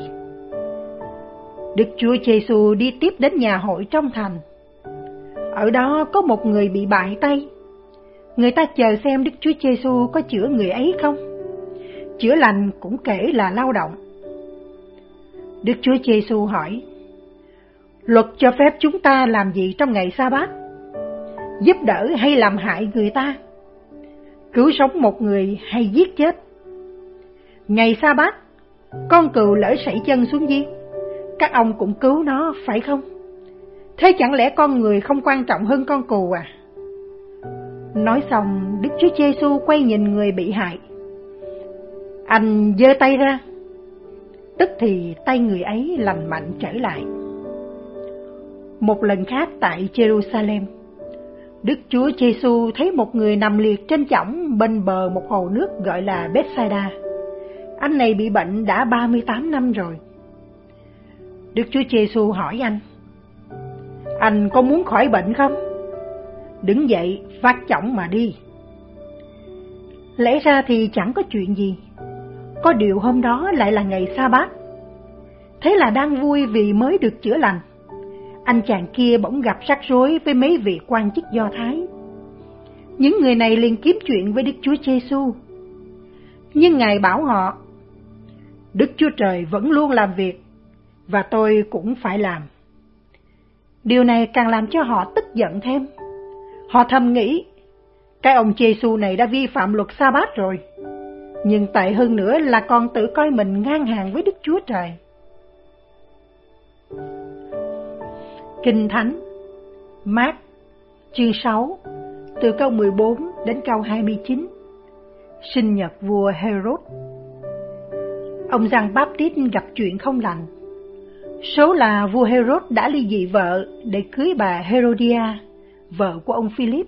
Đức Chúa Giêsu đi tiếp đến nhà hội trong thành. Ở đó có một người bị bại tay. Người ta chờ xem Đức Chúa Giêsu có chữa người ấy không. Chữa lành cũng kể là lao động. Đức Chúa Giêsu hỏi: Luật cho phép chúng ta làm gì trong ngày sa bát? Giúp đỡ hay làm hại người ta? Cứu sống một người hay giết chết? Ngày sa bát, con cừu lỡ sảy chân xuống giếng, các ông cũng cứu nó phải không? Thế chẳng lẽ con người không quan trọng hơn con cừu à? Nói xong, Đức Chúa Giêsu quay nhìn người bị hại. Anh giơ tay ra, tức thì tay người ấy lành mạnh trở lại. Một lần khác tại Jerusalem, Đức Chúa Giêsu thấy một người nằm liệt trên chõng bên bờ một hồ nước gọi là Bethsaida. Anh này bị bệnh đã 38 năm rồi. Đức Chúa Giêsu hỏi anh: "Anh có muốn khỏi bệnh không?" Đứng dậy, vác chõng mà đi. Lẽ ra thì chẳng có chuyện gì. Có điều hôm đó lại là ngày sa bát. Thế là đang vui vì mới được chữa lành. Anh chàng kia bỗng gặp rắc rối với mấy vị quan chức Do Thái. Những người này liền kiếm chuyện với Đức Chúa Giêsu. Nhưng Ngài bảo họ, Đức Chúa Trời vẫn luôn làm việc, và tôi cũng phải làm. Điều này càng làm cho họ tức giận thêm. Họ thầm nghĩ, cái ông Giêsu này đã vi phạm luật sa bát rồi. Nhưng tệ hơn nữa là còn tự coi mình ngang hàng với Đức Chúa Trời. Kinh Thánh Mát chương 6 từ câu 14 đến câu 29 Sinh nhật vua Herod Ông Giăng Baptist gặp chuyện không lành Số là vua Herod đã ly dị vợ để cưới bà Herodia, vợ của ông Philip,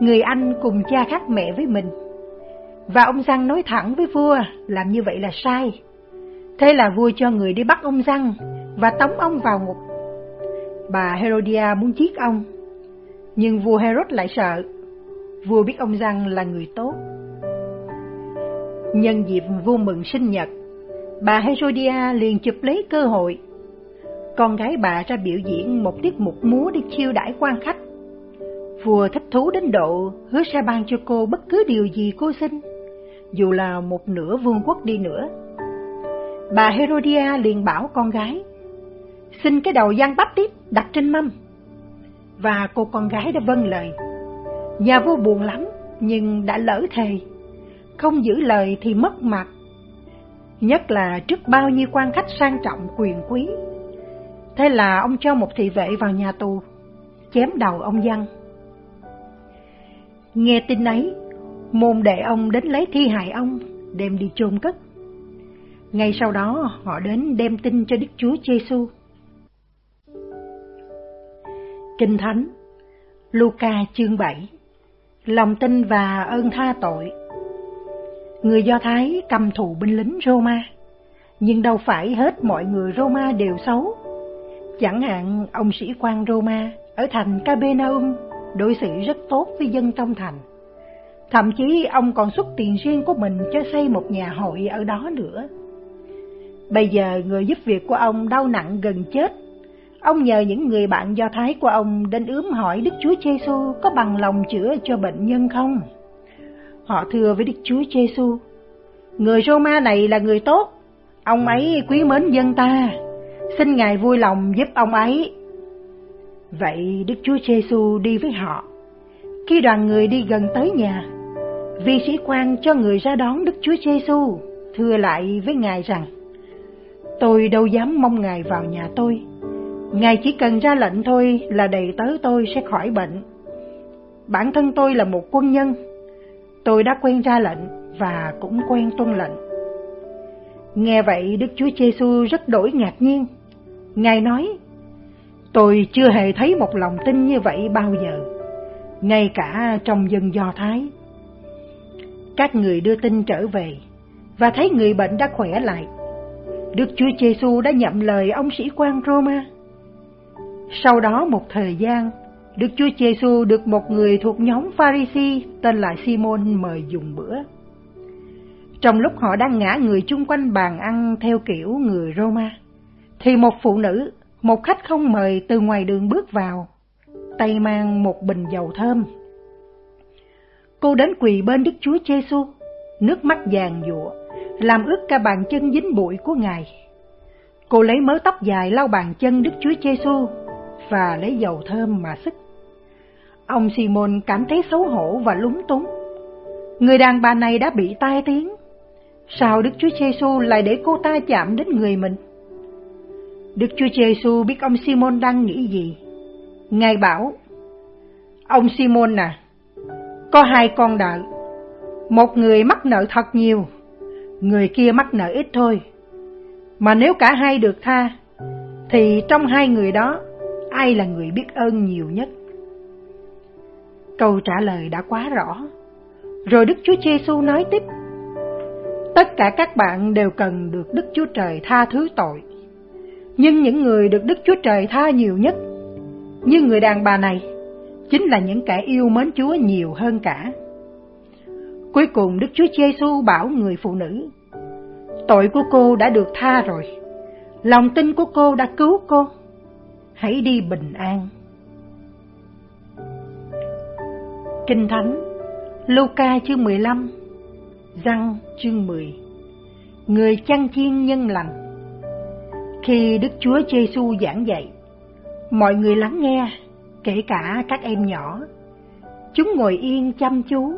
người anh cùng cha khác mẹ với mình. Và ông Giang nói thẳng với vua làm như vậy là sai. Thế là vua cho người đi bắt ông Giang và tống ông vào ngục. Bà Herodia muốn giết ông, nhưng vua Herod lại sợ. Vua biết ông Giang là người tốt. Nhân dịp vua mừng sinh nhật, bà Herodia liền chụp lấy cơ hội con gái bà ra biểu diễn một tiết mục múa để chiêu đãi quan khách. Vua thích thú đến độ hứa sẽ ban cho cô bất cứ điều gì cô xin, dù là một nửa vương quốc đi nữa. Bà Herodia liền bảo con gái, xin cái đầu Giang tiếp đặt trên mâm. Và cô con gái đã vâng lời. Nhà vua buồn lắm, nhưng đã lỡ thề. Không giữ lời thì mất mặt. Nhất là trước bao nhiêu quan khách sang trọng quyền quý Thế là ông cho một thị vệ vào nhà tù, chém đầu ông Văn. Nghe tin ấy, môn đệ ông đến lấy thi hài ông, đem đi chôn cất. Ngay sau đó họ đến đem tin cho Đức Chúa Giêsu. Kinh Thánh Luca chương 7 Lòng tin và ơn tha tội Người Do Thái cầm thù binh lính Roma, nhưng đâu phải hết mọi người Roma đều xấu. Chẳng hạn ông sĩ quan Roma ở thành Capernaum đối xử rất tốt với dân trong thành. Thậm chí ông còn xuất tiền riêng của mình cho xây một nhà hội ở đó nữa. Bây giờ người giúp việc của ông đau nặng gần chết. Ông nhờ những người bạn Do Thái của ông đến ướm hỏi Đức Chúa Giêsu có bằng lòng chữa cho bệnh nhân không? Họ thưa với Đức Chúa Giêsu, người Roma này là người tốt, ông ấy quý mến dân ta, xin Ngài vui lòng giúp ông ấy. Vậy Đức Chúa Giêsu đi với họ. Khi đoàn người đi gần tới nhà, vị sĩ quan cho người ra đón Đức Chúa Giêsu, thưa lại với Ngài rằng: Tôi đâu dám mong Ngài vào nhà tôi. Ngài chỉ cần ra lệnh thôi là đầy tớ tôi sẽ khỏi bệnh. Bản thân tôi là một quân nhân, tôi đã quen ra lệnh và cũng quen tuân lệnh. Nghe vậy Đức Chúa Giêsu rất đổi ngạc nhiên. Ngài nói, tôi chưa hề thấy một lòng tin như vậy bao giờ, ngay cả trong dân Do Thái. Các người đưa tin trở về và thấy người bệnh đã khỏe lại. Đức Chúa Giêsu đã nhậm lời ông sĩ quan Roma. Sau đó một thời gian, Đức Chúa Giêsu được một người thuộc nhóm Pharisee tên là Simon mời dùng bữa. Trong lúc họ đang ngã người chung quanh bàn ăn theo kiểu người Roma, thì một phụ nữ, một khách không mời từ ngoài đường bước vào, tay mang một bình dầu thơm. Cô đến quỳ bên Đức Chúa Giêsu, nước mắt vàng dụa, làm ướt cả bàn chân dính bụi của Ngài. Cô lấy mớ tóc dài lau bàn chân Đức Chúa Giêsu và lấy dầu thơm mà sức. Ông Simon cảm thấy xấu hổ và lúng túng. Người đàn bà này đã bị tai tiếng. Sao Đức Chúa Giêsu lại để cô ta chạm đến người mình? Đức Chúa Giêsu biết ông Simon đang nghĩ gì. Ngài bảo, Ông Simon à, có hai con nợ. Một người mắc nợ thật nhiều, người kia mắc nợ ít thôi. Mà nếu cả hai được tha, thì trong hai người đó, ai là người biết ơn nhiều nhất? Câu trả lời đã quá rõ. Rồi Đức Chúa Giêsu nói tiếp, Tất cả các bạn đều cần được Đức Chúa Trời tha thứ tội. Nhưng những người được Đức Chúa Trời tha nhiều nhất, như người đàn bà này, chính là những kẻ yêu mến Chúa nhiều hơn cả. Cuối cùng Đức Chúa Giêsu bảo người phụ nữ, tội của cô đã được tha rồi, lòng tin của cô đã cứu cô, hãy đi bình an. Kinh Thánh Luca chương 15 răng chương 10 Người chăn chiên nhân lành. Khi Đức Chúa Giêsu giảng dạy, mọi người lắng nghe, kể cả các em nhỏ. Chúng ngồi yên chăm chú,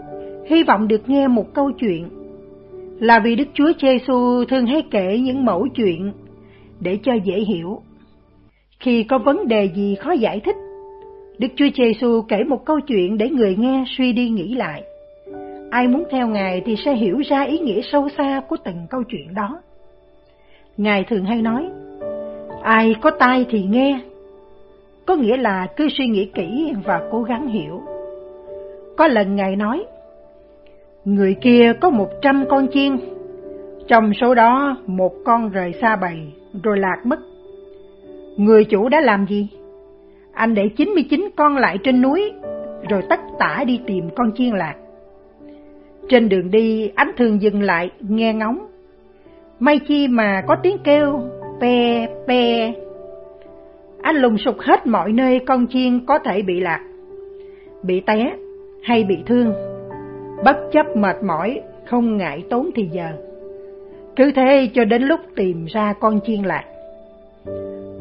hy vọng được nghe một câu chuyện. Là vì Đức Chúa Giêsu thường hay kể những mẫu chuyện để cho dễ hiểu. Khi có vấn đề gì khó giải thích, Đức Chúa Giêsu kể một câu chuyện để người nghe suy đi nghĩ lại. Ai muốn theo Ngài thì sẽ hiểu ra ý nghĩa sâu xa của từng câu chuyện đó. Ngài thường hay nói, ai có tai thì nghe, có nghĩa là cứ suy nghĩ kỹ và cố gắng hiểu. Có lần Ngài nói, người kia có một trăm con chiên, trong số đó một con rời xa bầy rồi lạc mất. Người chủ đã làm gì? Anh để 99 con lại trên núi, rồi tất tả đi tìm con chiên lạc. Trên đường đi, anh thường dừng lại, nghe ngóng. May chi mà có tiếng kêu, pe, pe. Anh lùng sục hết mọi nơi con chiên có thể bị lạc, bị té hay bị thương. Bất chấp mệt mỏi, không ngại tốn thì giờ. Cứ thế cho đến lúc tìm ra con chiên lạc.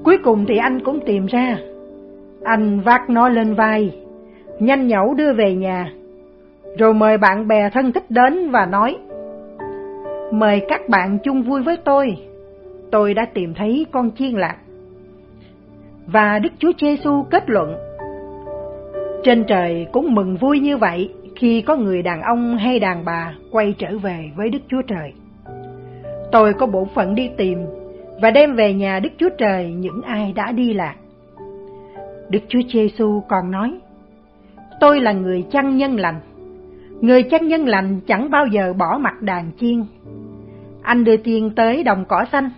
Cuối cùng thì anh cũng tìm ra. Anh vác nó lên vai, nhanh nhẩu đưa về nhà, rồi mời bạn bè thân thích đến và nói Mời các bạn chung vui với tôi, tôi đã tìm thấy con chiên lạc. Và Đức Chúa Giêsu kết luận Trên trời cũng mừng vui như vậy khi có người đàn ông hay đàn bà quay trở về với Đức Chúa Trời. Tôi có bổn phận đi tìm và đem về nhà Đức Chúa Trời những ai đã đi lạc. Đức Chúa Giêsu còn nói: Tôi là người chăn nhân lành. Người chăn nhân lành chẳng bao giờ bỏ mặt đàn chiên. Anh đưa tiên tới đồng cỏ xanh,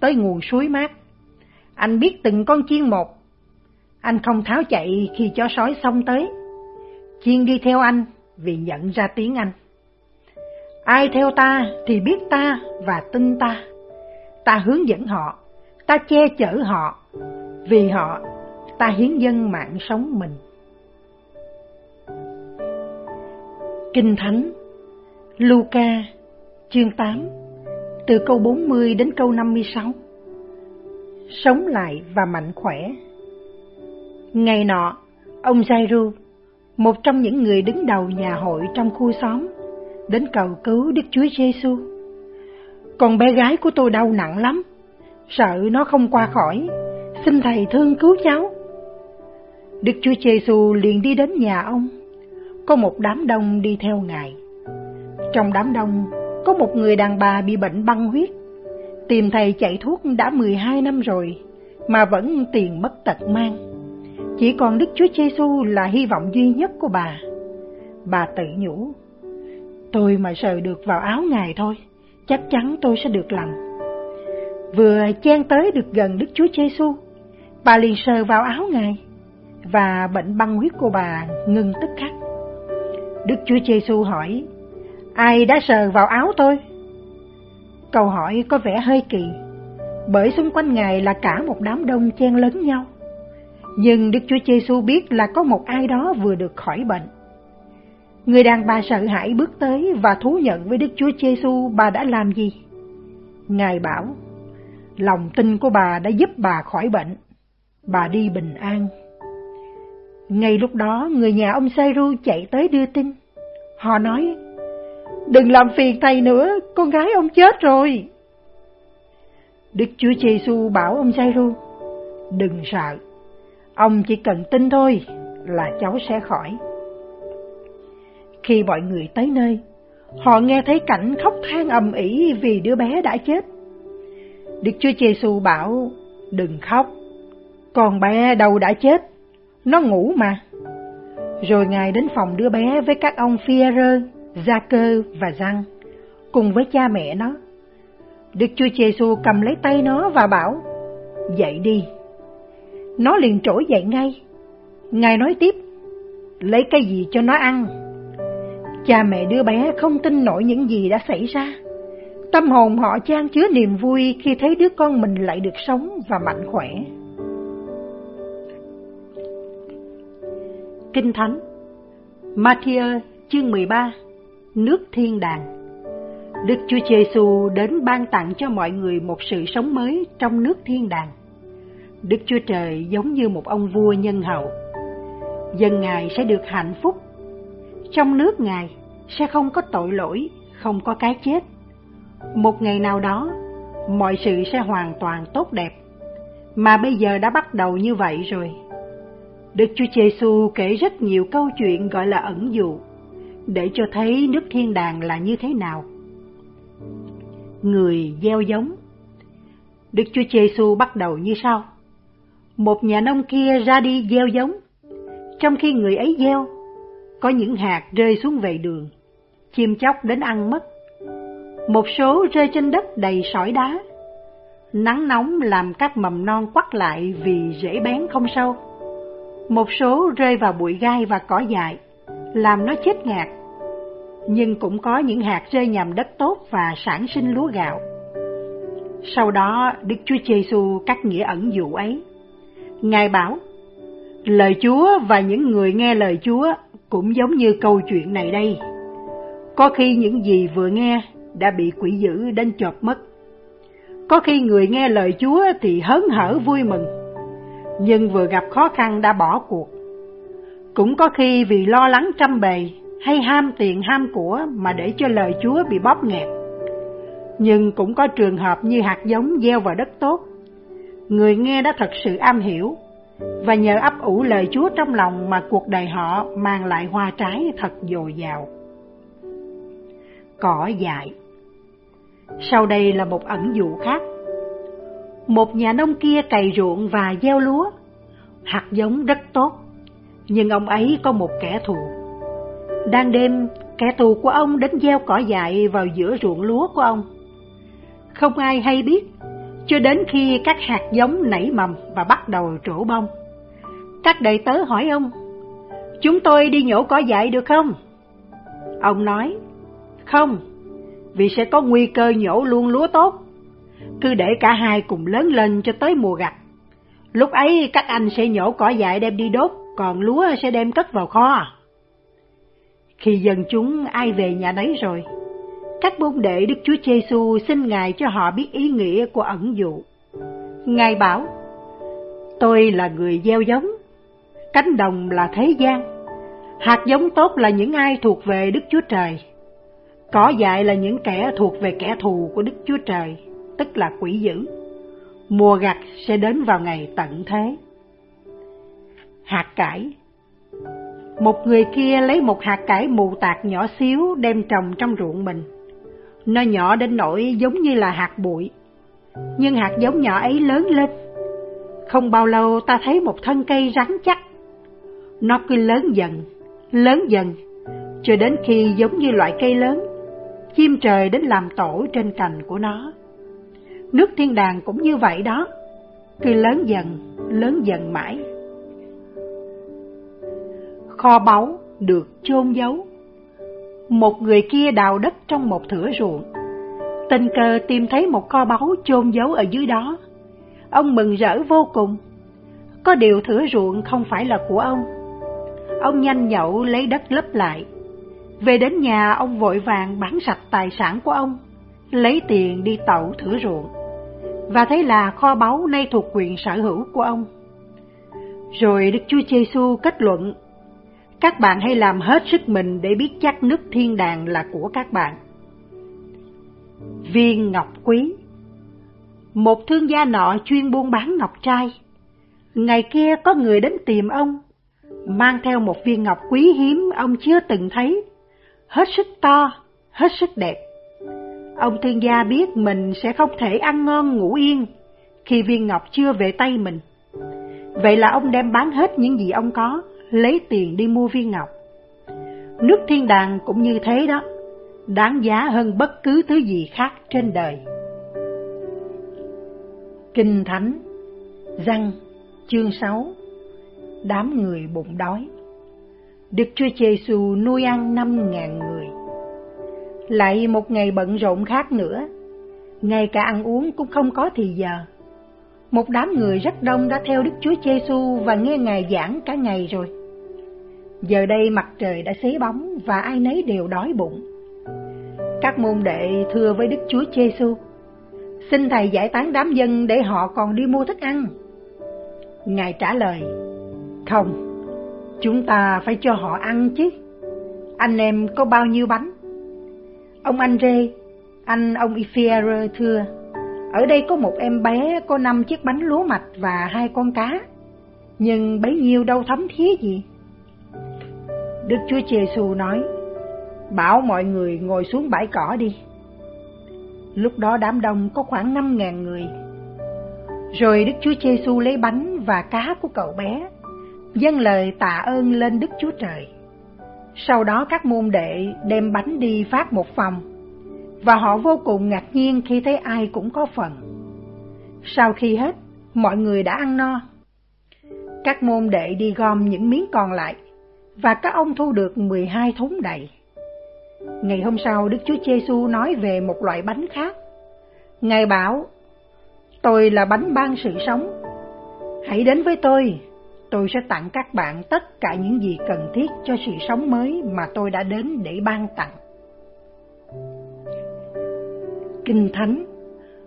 tới nguồn suối mát. Anh biết từng con chiên một. Anh không tháo chạy khi chó sói xông tới. Chiên đi theo anh vì nhận ra tiếng anh. Ai theo ta thì biết ta và tin ta. Ta hướng dẫn họ, ta che chở họ, vì họ ta hiến dân mạng sống mình. Kinh Thánh Luca chương 8 từ câu 40 đến câu 56 Sống lại và mạnh khỏe Ngày nọ, ông Jairu, một trong những người đứng đầu nhà hội trong khu xóm, đến cầu cứu Đức Chúa Giêsu. Còn bé gái của tôi đau nặng lắm, sợ nó không qua khỏi, xin thầy thương cứu cháu. Đức Chúa Giêsu liền đi đến nhà ông. Có một đám đông đi theo Ngài. Trong đám đông có một người đàn bà bị bệnh băng huyết. Tìm thầy chạy thuốc đã 12 năm rồi mà vẫn tiền mất tật mang. Chỉ còn Đức Chúa Giêsu là hy vọng duy nhất của bà. Bà tự nhủ, tôi mà sờ được vào áo Ngài thôi, chắc chắn tôi sẽ được lành. Vừa chen tới được gần Đức Chúa Giêsu, bà liền sờ vào áo Ngài và bệnh băng huyết của bà ngừng tức khắc. Đức Chúa Giêsu hỏi, ai đã sờ vào áo tôi? Câu hỏi có vẻ hơi kỳ, bởi xung quanh Ngài là cả một đám đông chen lấn nhau. Nhưng Đức Chúa Giêsu biết là có một ai đó vừa được khỏi bệnh. Người đàn bà sợ hãi bước tới và thú nhận với Đức Chúa Giêsu bà đã làm gì. Ngài bảo, lòng tin của bà đã giúp bà khỏi bệnh, bà đi bình an. Ngay lúc đó, người nhà ông Sairu chạy tới đưa tin. Họ nói, đừng làm phiền thầy nữa, con gái ông chết rồi. Đức Chúa Giêsu bảo ông Sairu, đừng sợ, ông chỉ cần tin thôi là cháu sẽ khỏi. Khi mọi người tới nơi, họ nghe thấy cảnh khóc than ầm ĩ vì đứa bé đã chết. Đức Chúa Giêsu bảo, đừng khóc, con bé đâu đã chết, nó ngủ mà. Rồi Ngài đến phòng đứa bé với các ông Phi-rơ, Gia Cơ và Giăng, cùng với cha mẹ nó. Đức Chúa Giêsu cầm lấy tay nó và bảo, dậy đi. Nó liền trỗi dậy ngay. Ngài nói tiếp, lấy cái gì cho nó ăn? Cha mẹ đứa bé không tin nổi những gì đã xảy ra. Tâm hồn họ trang chứa niềm vui khi thấy đứa con mình lại được sống và mạnh khỏe. Kinh Thánh Matthew chương 13 Nước Thiên Đàng Đức Chúa Giêsu đến ban tặng cho mọi người một sự sống mới trong nước thiên đàng. Đức Chúa Trời giống như một ông vua nhân hậu. Dân Ngài sẽ được hạnh phúc. Trong nước Ngài sẽ không có tội lỗi, không có cái chết. Một ngày nào đó, mọi sự sẽ hoàn toàn tốt đẹp. Mà bây giờ đã bắt đầu như vậy rồi. Đức Chúa Giêsu kể rất nhiều câu chuyện gọi là ẩn dụ, để cho thấy nước thiên đàng là như thế nào người gieo giống. Đức Chúa Giêsu bắt đầu như sau. Một nhà nông kia ra đi gieo giống. Trong khi người ấy gieo, có những hạt rơi xuống vệ đường, chim chóc đến ăn mất. Một số rơi trên đất đầy sỏi đá. Nắng nóng làm các mầm non quắt lại vì rễ bén không sâu. Một số rơi vào bụi gai và cỏ dại, làm nó chết ngạt nhưng cũng có những hạt rơi nhầm đất tốt và sản sinh lúa gạo. Sau đó, Đức Chúa Giêsu cắt nghĩa ẩn dụ ấy. Ngài bảo, lời Chúa và những người nghe lời Chúa cũng giống như câu chuyện này đây. Có khi những gì vừa nghe đã bị quỷ dữ đến chộp mất. Có khi người nghe lời Chúa thì hớn hở vui mừng, nhưng vừa gặp khó khăn đã bỏ cuộc. Cũng có khi vì lo lắng trăm bề hay ham tiền ham của mà để cho lời Chúa bị bóp nghẹt. Nhưng cũng có trường hợp như hạt giống gieo vào đất tốt. Người nghe đã thật sự am hiểu, và nhờ ấp ủ lời Chúa trong lòng mà cuộc đời họ mang lại hoa trái thật dồi dào. Cỏ dại Sau đây là một ẩn dụ khác. Một nhà nông kia cày ruộng và gieo lúa, hạt giống rất tốt, nhưng ông ấy có một kẻ thù đang đêm, kẻ thù của ông đến gieo cỏ dại vào giữa ruộng lúa của ông. Không ai hay biết, cho đến khi các hạt giống nảy mầm và bắt đầu trổ bông. Các đầy tớ hỏi ông, chúng tôi đi nhổ cỏ dại được không? Ông nói, không, vì sẽ có nguy cơ nhổ luôn lúa tốt. Cứ để cả hai cùng lớn lên cho tới mùa gặt. Lúc ấy các anh sẽ nhổ cỏ dại đem đi đốt, còn lúa sẽ đem cất vào kho. Khi dân chúng ai về nhà nấy rồi, các môn đệ Đức Chúa Giêsu xin Ngài cho họ biết ý nghĩa của ẩn dụ. Ngài bảo, tôi là người gieo giống, cánh đồng là thế gian, hạt giống tốt là những ai thuộc về Đức Chúa Trời, cỏ dại là những kẻ thuộc về kẻ thù của Đức Chúa Trời, tức là quỷ dữ. Mùa gặt sẽ đến vào ngày tận thế. Hạt cải một người kia lấy một hạt cải mù tạc nhỏ xíu đem trồng trong ruộng mình. Nó nhỏ đến nỗi giống như là hạt bụi. Nhưng hạt giống nhỏ ấy lớn lên. Không bao lâu ta thấy một thân cây rắn chắc. Nó cứ lớn dần, lớn dần, cho đến khi giống như loại cây lớn. Chim trời đến làm tổ trên cành của nó. Nước thiên đàng cũng như vậy đó, cứ lớn dần, lớn dần mãi kho báu được chôn giấu. Một người kia đào đất trong một thửa ruộng, tình cờ tìm thấy một kho báu chôn giấu ở dưới đó. Ông mừng rỡ vô cùng. Có điều thửa ruộng không phải là của ông. Ông nhanh nhậu lấy đất lấp lại. Về đến nhà ông vội vàng bán sạch tài sản của ông, lấy tiền đi tậu thửa ruộng. Và thấy là kho báu nay thuộc quyền sở hữu của ông. Rồi Đức Chúa Giêsu kết luận các bạn hãy làm hết sức mình để biết chắc nước thiên đàng là của các bạn. Viên ngọc quý Một thương gia nọ chuyên buôn bán ngọc trai. Ngày kia có người đến tìm ông, mang theo một viên ngọc quý hiếm ông chưa từng thấy, hết sức to, hết sức đẹp. Ông thương gia biết mình sẽ không thể ăn ngon ngủ yên khi viên ngọc chưa về tay mình. Vậy là ông đem bán hết những gì ông có, lấy tiền đi mua viên ngọc. Nước thiên đàng cũng như thế đó, đáng giá hơn bất cứ thứ gì khác trên đời. Kinh Thánh Răng chương 6 Đám người bụng đói Đức Chúa Giêsu nuôi ăn năm ngàn người. Lại một ngày bận rộn khác nữa, ngay cả ăn uống cũng không có thì giờ. Một đám người rất đông đã theo Đức Chúa Giêsu và nghe Ngài giảng cả ngày rồi. Giờ đây mặt trời đã xế bóng và ai nấy đều đói bụng. Các môn đệ thưa với Đức Chúa Giêsu: "Xin thầy giải tán đám dân để họ còn đi mua thức ăn." Ngài trả lời: "Không, chúng ta phải cho họ ăn chứ. Anh em có bao nhiêu bánh?" Ông anh Rê, anh ông Ifier thưa: "Ở đây có một em bé có năm chiếc bánh lúa mạch và hai con cá, nhưng bấy nhiêu đâu thấm thía gì." Đức Chúa Giêsu nói: "Bảo mọi người ngồi xuống bãi cỏ đi." Lúc đó đám đông có khoảng năm ngàn người. Rồi Đức Chúa Giêsu lấy bánh và cá của cậu bé, dâng lời tạ ơn lên Đức Chúa Trời. Sau đó các môn đệ đem bánh đi phát một phòng, và họ vô cùng ngạc nhiên khi thấy ai cũng có phần. Sau khi hết, mọi người đã ăn no. Các môn đệ đi gom những miếng còn lại, và các ông thu được 12 thúng đầy. Ngày hôm sau, Đức Chúa Giêsu nói về một loại bánh khác. Ngài bảo, tôi là bánh ban sự sống. Hãy đến với tôi, tôi sẽ tặng các bạn tất cả những gì cần thiết cho sự sống mới mà tôi đã đến để ban tặng. Kinh Thánh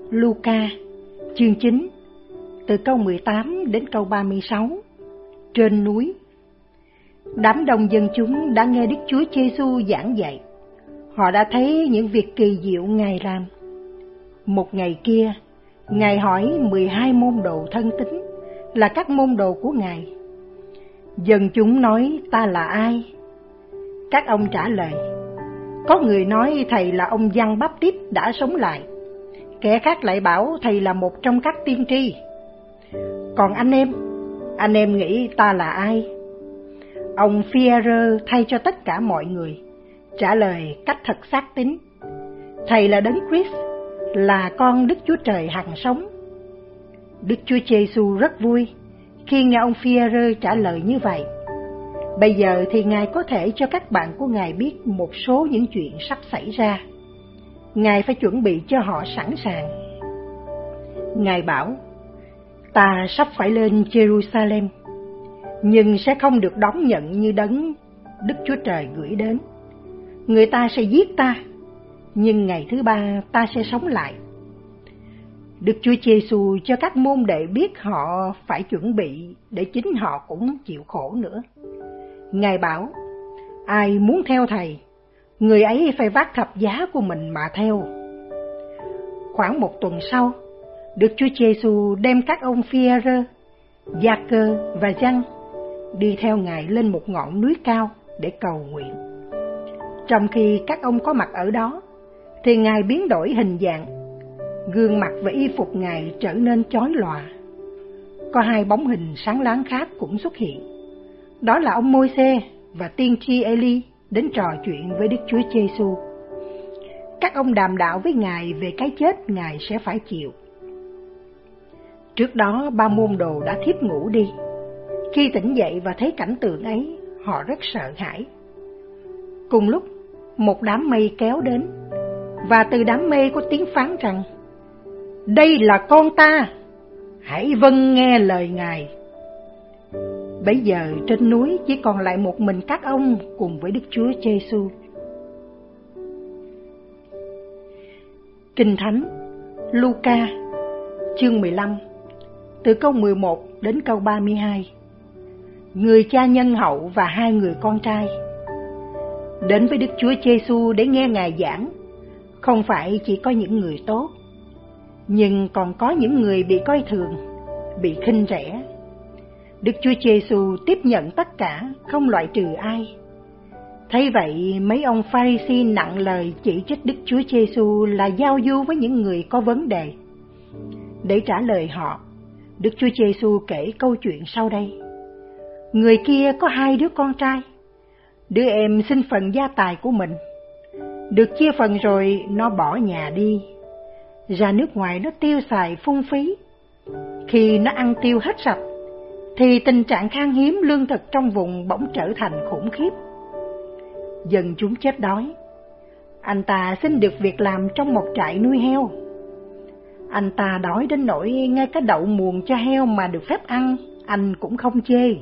Luca chương 9 từ câu 18 đến câu 36 Trên núi Đám đông dân chúng đã nghe Đức Chúa Giêsu giảng dạy. Họ đã thấy những việc kỳ diệu Ngài làm. Một ngày kia, Ngài hỏi 12 môn đồ thân tín là các môn đồ của Ngài. Dân chúng nói ta là ai? Các ông trả lời, có người nói thầy là ông Giăng Báp Tít đã sống lại, kẻ khác lại bảo thầy là một trong các tiên tri. Còn anh em, anh em nghĩ ta là ai? Ông Fierre thay cho tất cả mọi người, trả lời cách thật xác tín. Thầy là Đấng Christ, là con Đức Chúa Trời hằng sống. Đức Chúa Giêsu rất vui khi nghe ông Fierre trả lời như vậy. Bây giờ thì Ngài có thể cho các bạn của Ngài biết một số những chuyện sắp xảy ra. Ngài phải chuẩn bị cho họ sẵn sàng. Ngài bảo, ta sắp phải lên Jerusalem nhưng sẽ không được đón nhận như đấng Đức Chúa Trời gửi đến. Người ta sẽ giết ta, nhưng ngày thứ ba ta sẽ sống lại. Đức Chúa Giêsu cho các môn đệ biết họ phải chuẩn bị để chính họ cũng chịu khổ nữa. Ngài bảo, ai muốn theo Thầy, người ấy phải vác thập giá của mình mà theo. Khoảng một tuần sau, Đức Chúa Giêsu đem các ông Phi-e-rơ, Gia-cơ và Giăng đi theo Ngài lên một ngọn núi cao để cầu nguyện. Trong khi các ông có mặt ở đó, thì Ngài biến đổi hình dạng, gương mặt và y phục Ngài trở nên chói lòa. Có hai bóng hình sáng láng khác cũng xuất hiện. Đó là ông Môi-se và tiên tri Eli đến trò chuyện với Đức Chúa Giêsu. Các ông đàm đạo với Ngài về cái chết Ngài sẽ phải chịu. Trước đó ba môn đồ đã thiếp ngủ đi. Khi tỉnh dậy và thấy cảnh tượng ấy, họ rất sợ hãi. Cùng lúc, một đám mây kéo đến, và từ đám mây có tiếng phán rằng, Đây là con ta, hãy vâng nghe lời Ngài. Bây giờ trên núi chỉ còn lại một mình các ông cùng với Đức Chúa Giêsu. Kinh Thánh Luca chương 15 từ câu 11 đến câu 32 người cha nhân hậu và hai người con trai. Đến với Đức Chúa Giêsu để nghe Ngài giảng, không phải chỉ có những người tốt, nhưng còn có những người bị coi thường, bị khinh rẻ. Đức Chúa Giêsu tiếp nhận tất cả, không loại trừ ai. Thấy vậy, mấy ông Pharisee nặng lời chỉ trích Đức Chúa Giêsu là giao du với những người có vấn đề. Để trả lời họ, Đức Chúa Giêsu kể câu chuyện sau đây. Người kia có hai đứa con trai. Đứa em xin phần gia tài của mình. Được chia phần rồi nó bỏ nhà đi. Ra nước ngoài nó tiêu xài phung phí. Khi nó ăn tiêu hết sạch, thì tình trạng khan hiếm lương thực trong vùng bỗng trở thành khủng khiếp. Dần chúng chết đói. Anh ta xin được việc làm trong một trại nuôi heo. Anh ta đói đến nỗi ngay cái đậu muồng cho heo mà được phép ăn, anh cũng không chê.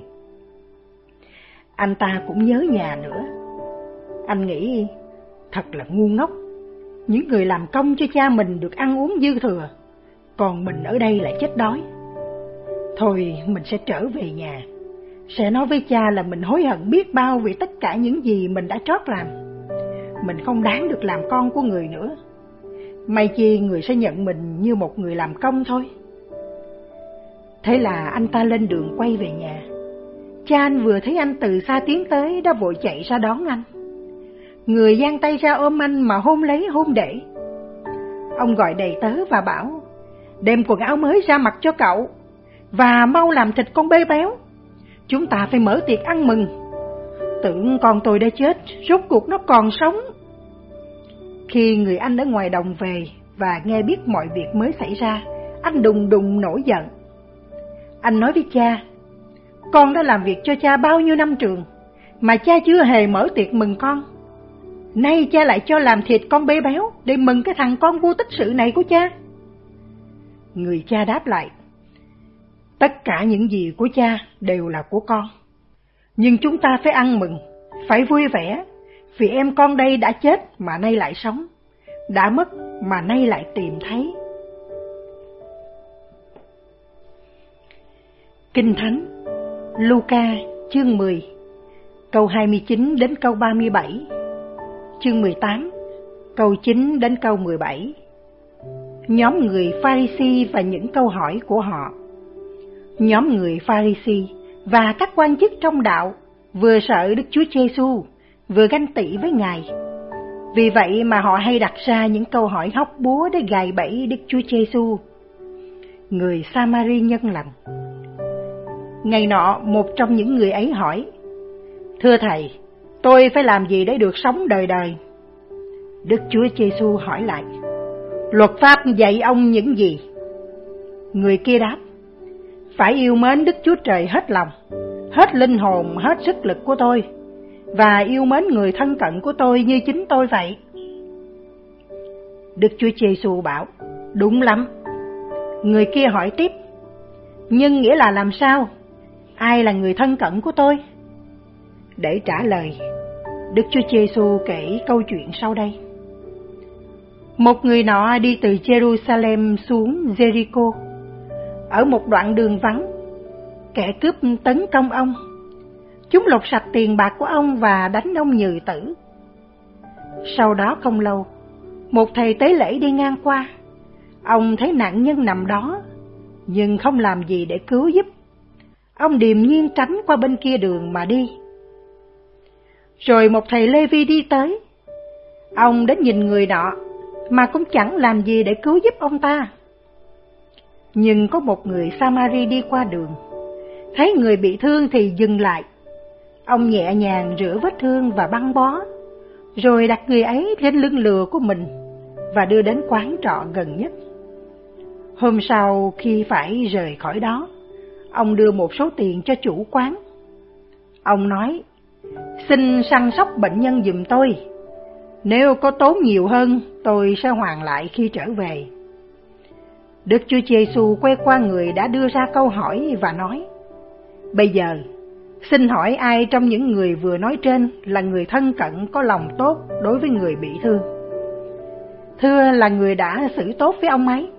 Anh ta cũng nhớ nhà nữa. Anh nghĩ thật là ngu ngốc. Những người làm công cho cha mình được ăn uống dư thừa, còn mình ở đây lại chết đói. Thôi mình sẽ trở về nhà, sẽ nói với cha là mình hối hận biết bao vì tất cả những gì mình đã trót làm. Mình không đáng được làm con của người nữa. May chi người sẽ nhận mình như một người làm công thôi. Thế là anh ta lên đường quay về nhà. Cha anh vừa thấy anh từ xa tiến tới đã vội chạy ra đón anh. Người giang tay ra ôm anh mà hôn lấy hôn để. Ông gọi đầy tớ và bảo, đem quần áo mới ra mặc cho cậu, và mau làm thịt con bê béo. Chúng ta phải mở tiệc ăn mừng. Tưởng con tôi đã chết, rốt cuộc nó còn sống. Khi người anh ở ngoài đồng về và nghe biết mọi việc mới xảy ra, anh đùng đùng nổi giận. Anh nói với cha, con đã làm việc cho cha bao nhiêu năm trường, mà cha chưa hề mở tiệc mừng con. Nay cha lại cho làm thịt con bê béo để mừng cái thằng con vô tích sự này của cha. Người cha đáp lại, tất cả những gì của cha đều là của con. Nhưng chúng ta phải ăn mừng, phải vui vẻ, vì em con đây đã chết mà nay lại sống, đã mất mà nay lại tìm thấy. Kinh Thánh Luca, chương 10 câu 29 đến câu 37 chương 18 câu 9 đến câu 17 Nhóm người Pharisee và những câu hỏi của họ Nhóm người Pharisee và các quan chức trong đạo vừa sợ Đức Chúa Giêsu vừa ganh tị với Ngài. Vì vậy mà họ hay đặt ra những câu hỏi hóc búa để gài bẫy Đức Chúa Giêsu. Người Samari nhân lành Ngày nọ, một trong những người ấy hỏi, Thưa Thầy, tôi phải làm gì để được sống đời đời? Đức Chúa Giêsu hỏi lại, Luật pháp dạy ông những gì? Người kia đáp, Phải yêu mến Đức Chúa Trời hết lòng, hết linh hồn, hết sức lực của tôi, và yêu mến người thân cận của tôi như chính tôi vậy. Đức Chúa Giêsu bảo, đúng lắm. Người kia hỏi tiếp, nhưng nghĩa là làm sao? Ai là người thân cận của tôi? Để trả lời, Đức Chúa Giêsu kể câu chuyện sau đây. Một người nọ đi từ Jerusalem xuống Jericho. Ở một đoạn đường vắng, kẻ cướp tấn công ông. Chúng lột sạch tiền bạc của ông và đánh ông nhừ tử. Sau đó không lâu, một thầy tế lễ đi ngang qua. Ông thấy nạn nhân nằm đó, nhưng không làm gì để cứu giúp. Ông điềm nhiên tránh qua bên kia đường mà đi. Rồi một thầy Lê Vi đi tới. Ông đến nhìn người nọ, mà cũng chẳng làm gì để cứu giúp ông ta. Nhưng có một người Samari đi qua đường, thấy người bị thương thì dừng lại. Ông nhẹ nhàng rửa vết thương và băng bó, rồi đặt người ấy lên lưng lừa của mình và đưa đến quán trọ gần nhất. Hôm sau khi phải rời khỏi đó, ông đưa một số tiền cho chủ quán. Ông nói, xin săn sóc bệnh nhân dùm tôi, nếu có tốn nhiều hơn tôi sẽ hoàn lại khi trở về. Đức Chúa Giêsu quay qua người đã đưa ra câu hỏi và nói, Bây giờ, xin hỏi ai trong những người vừa nói trên là người thân cận có lòng tốt đối với người bị thương? Thưa là người đã xử tốt với ông ấy.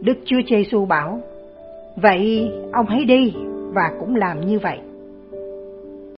Đức Chúa Giêsu bảo, Vậy ông hãy đi và cũng làm như vậy.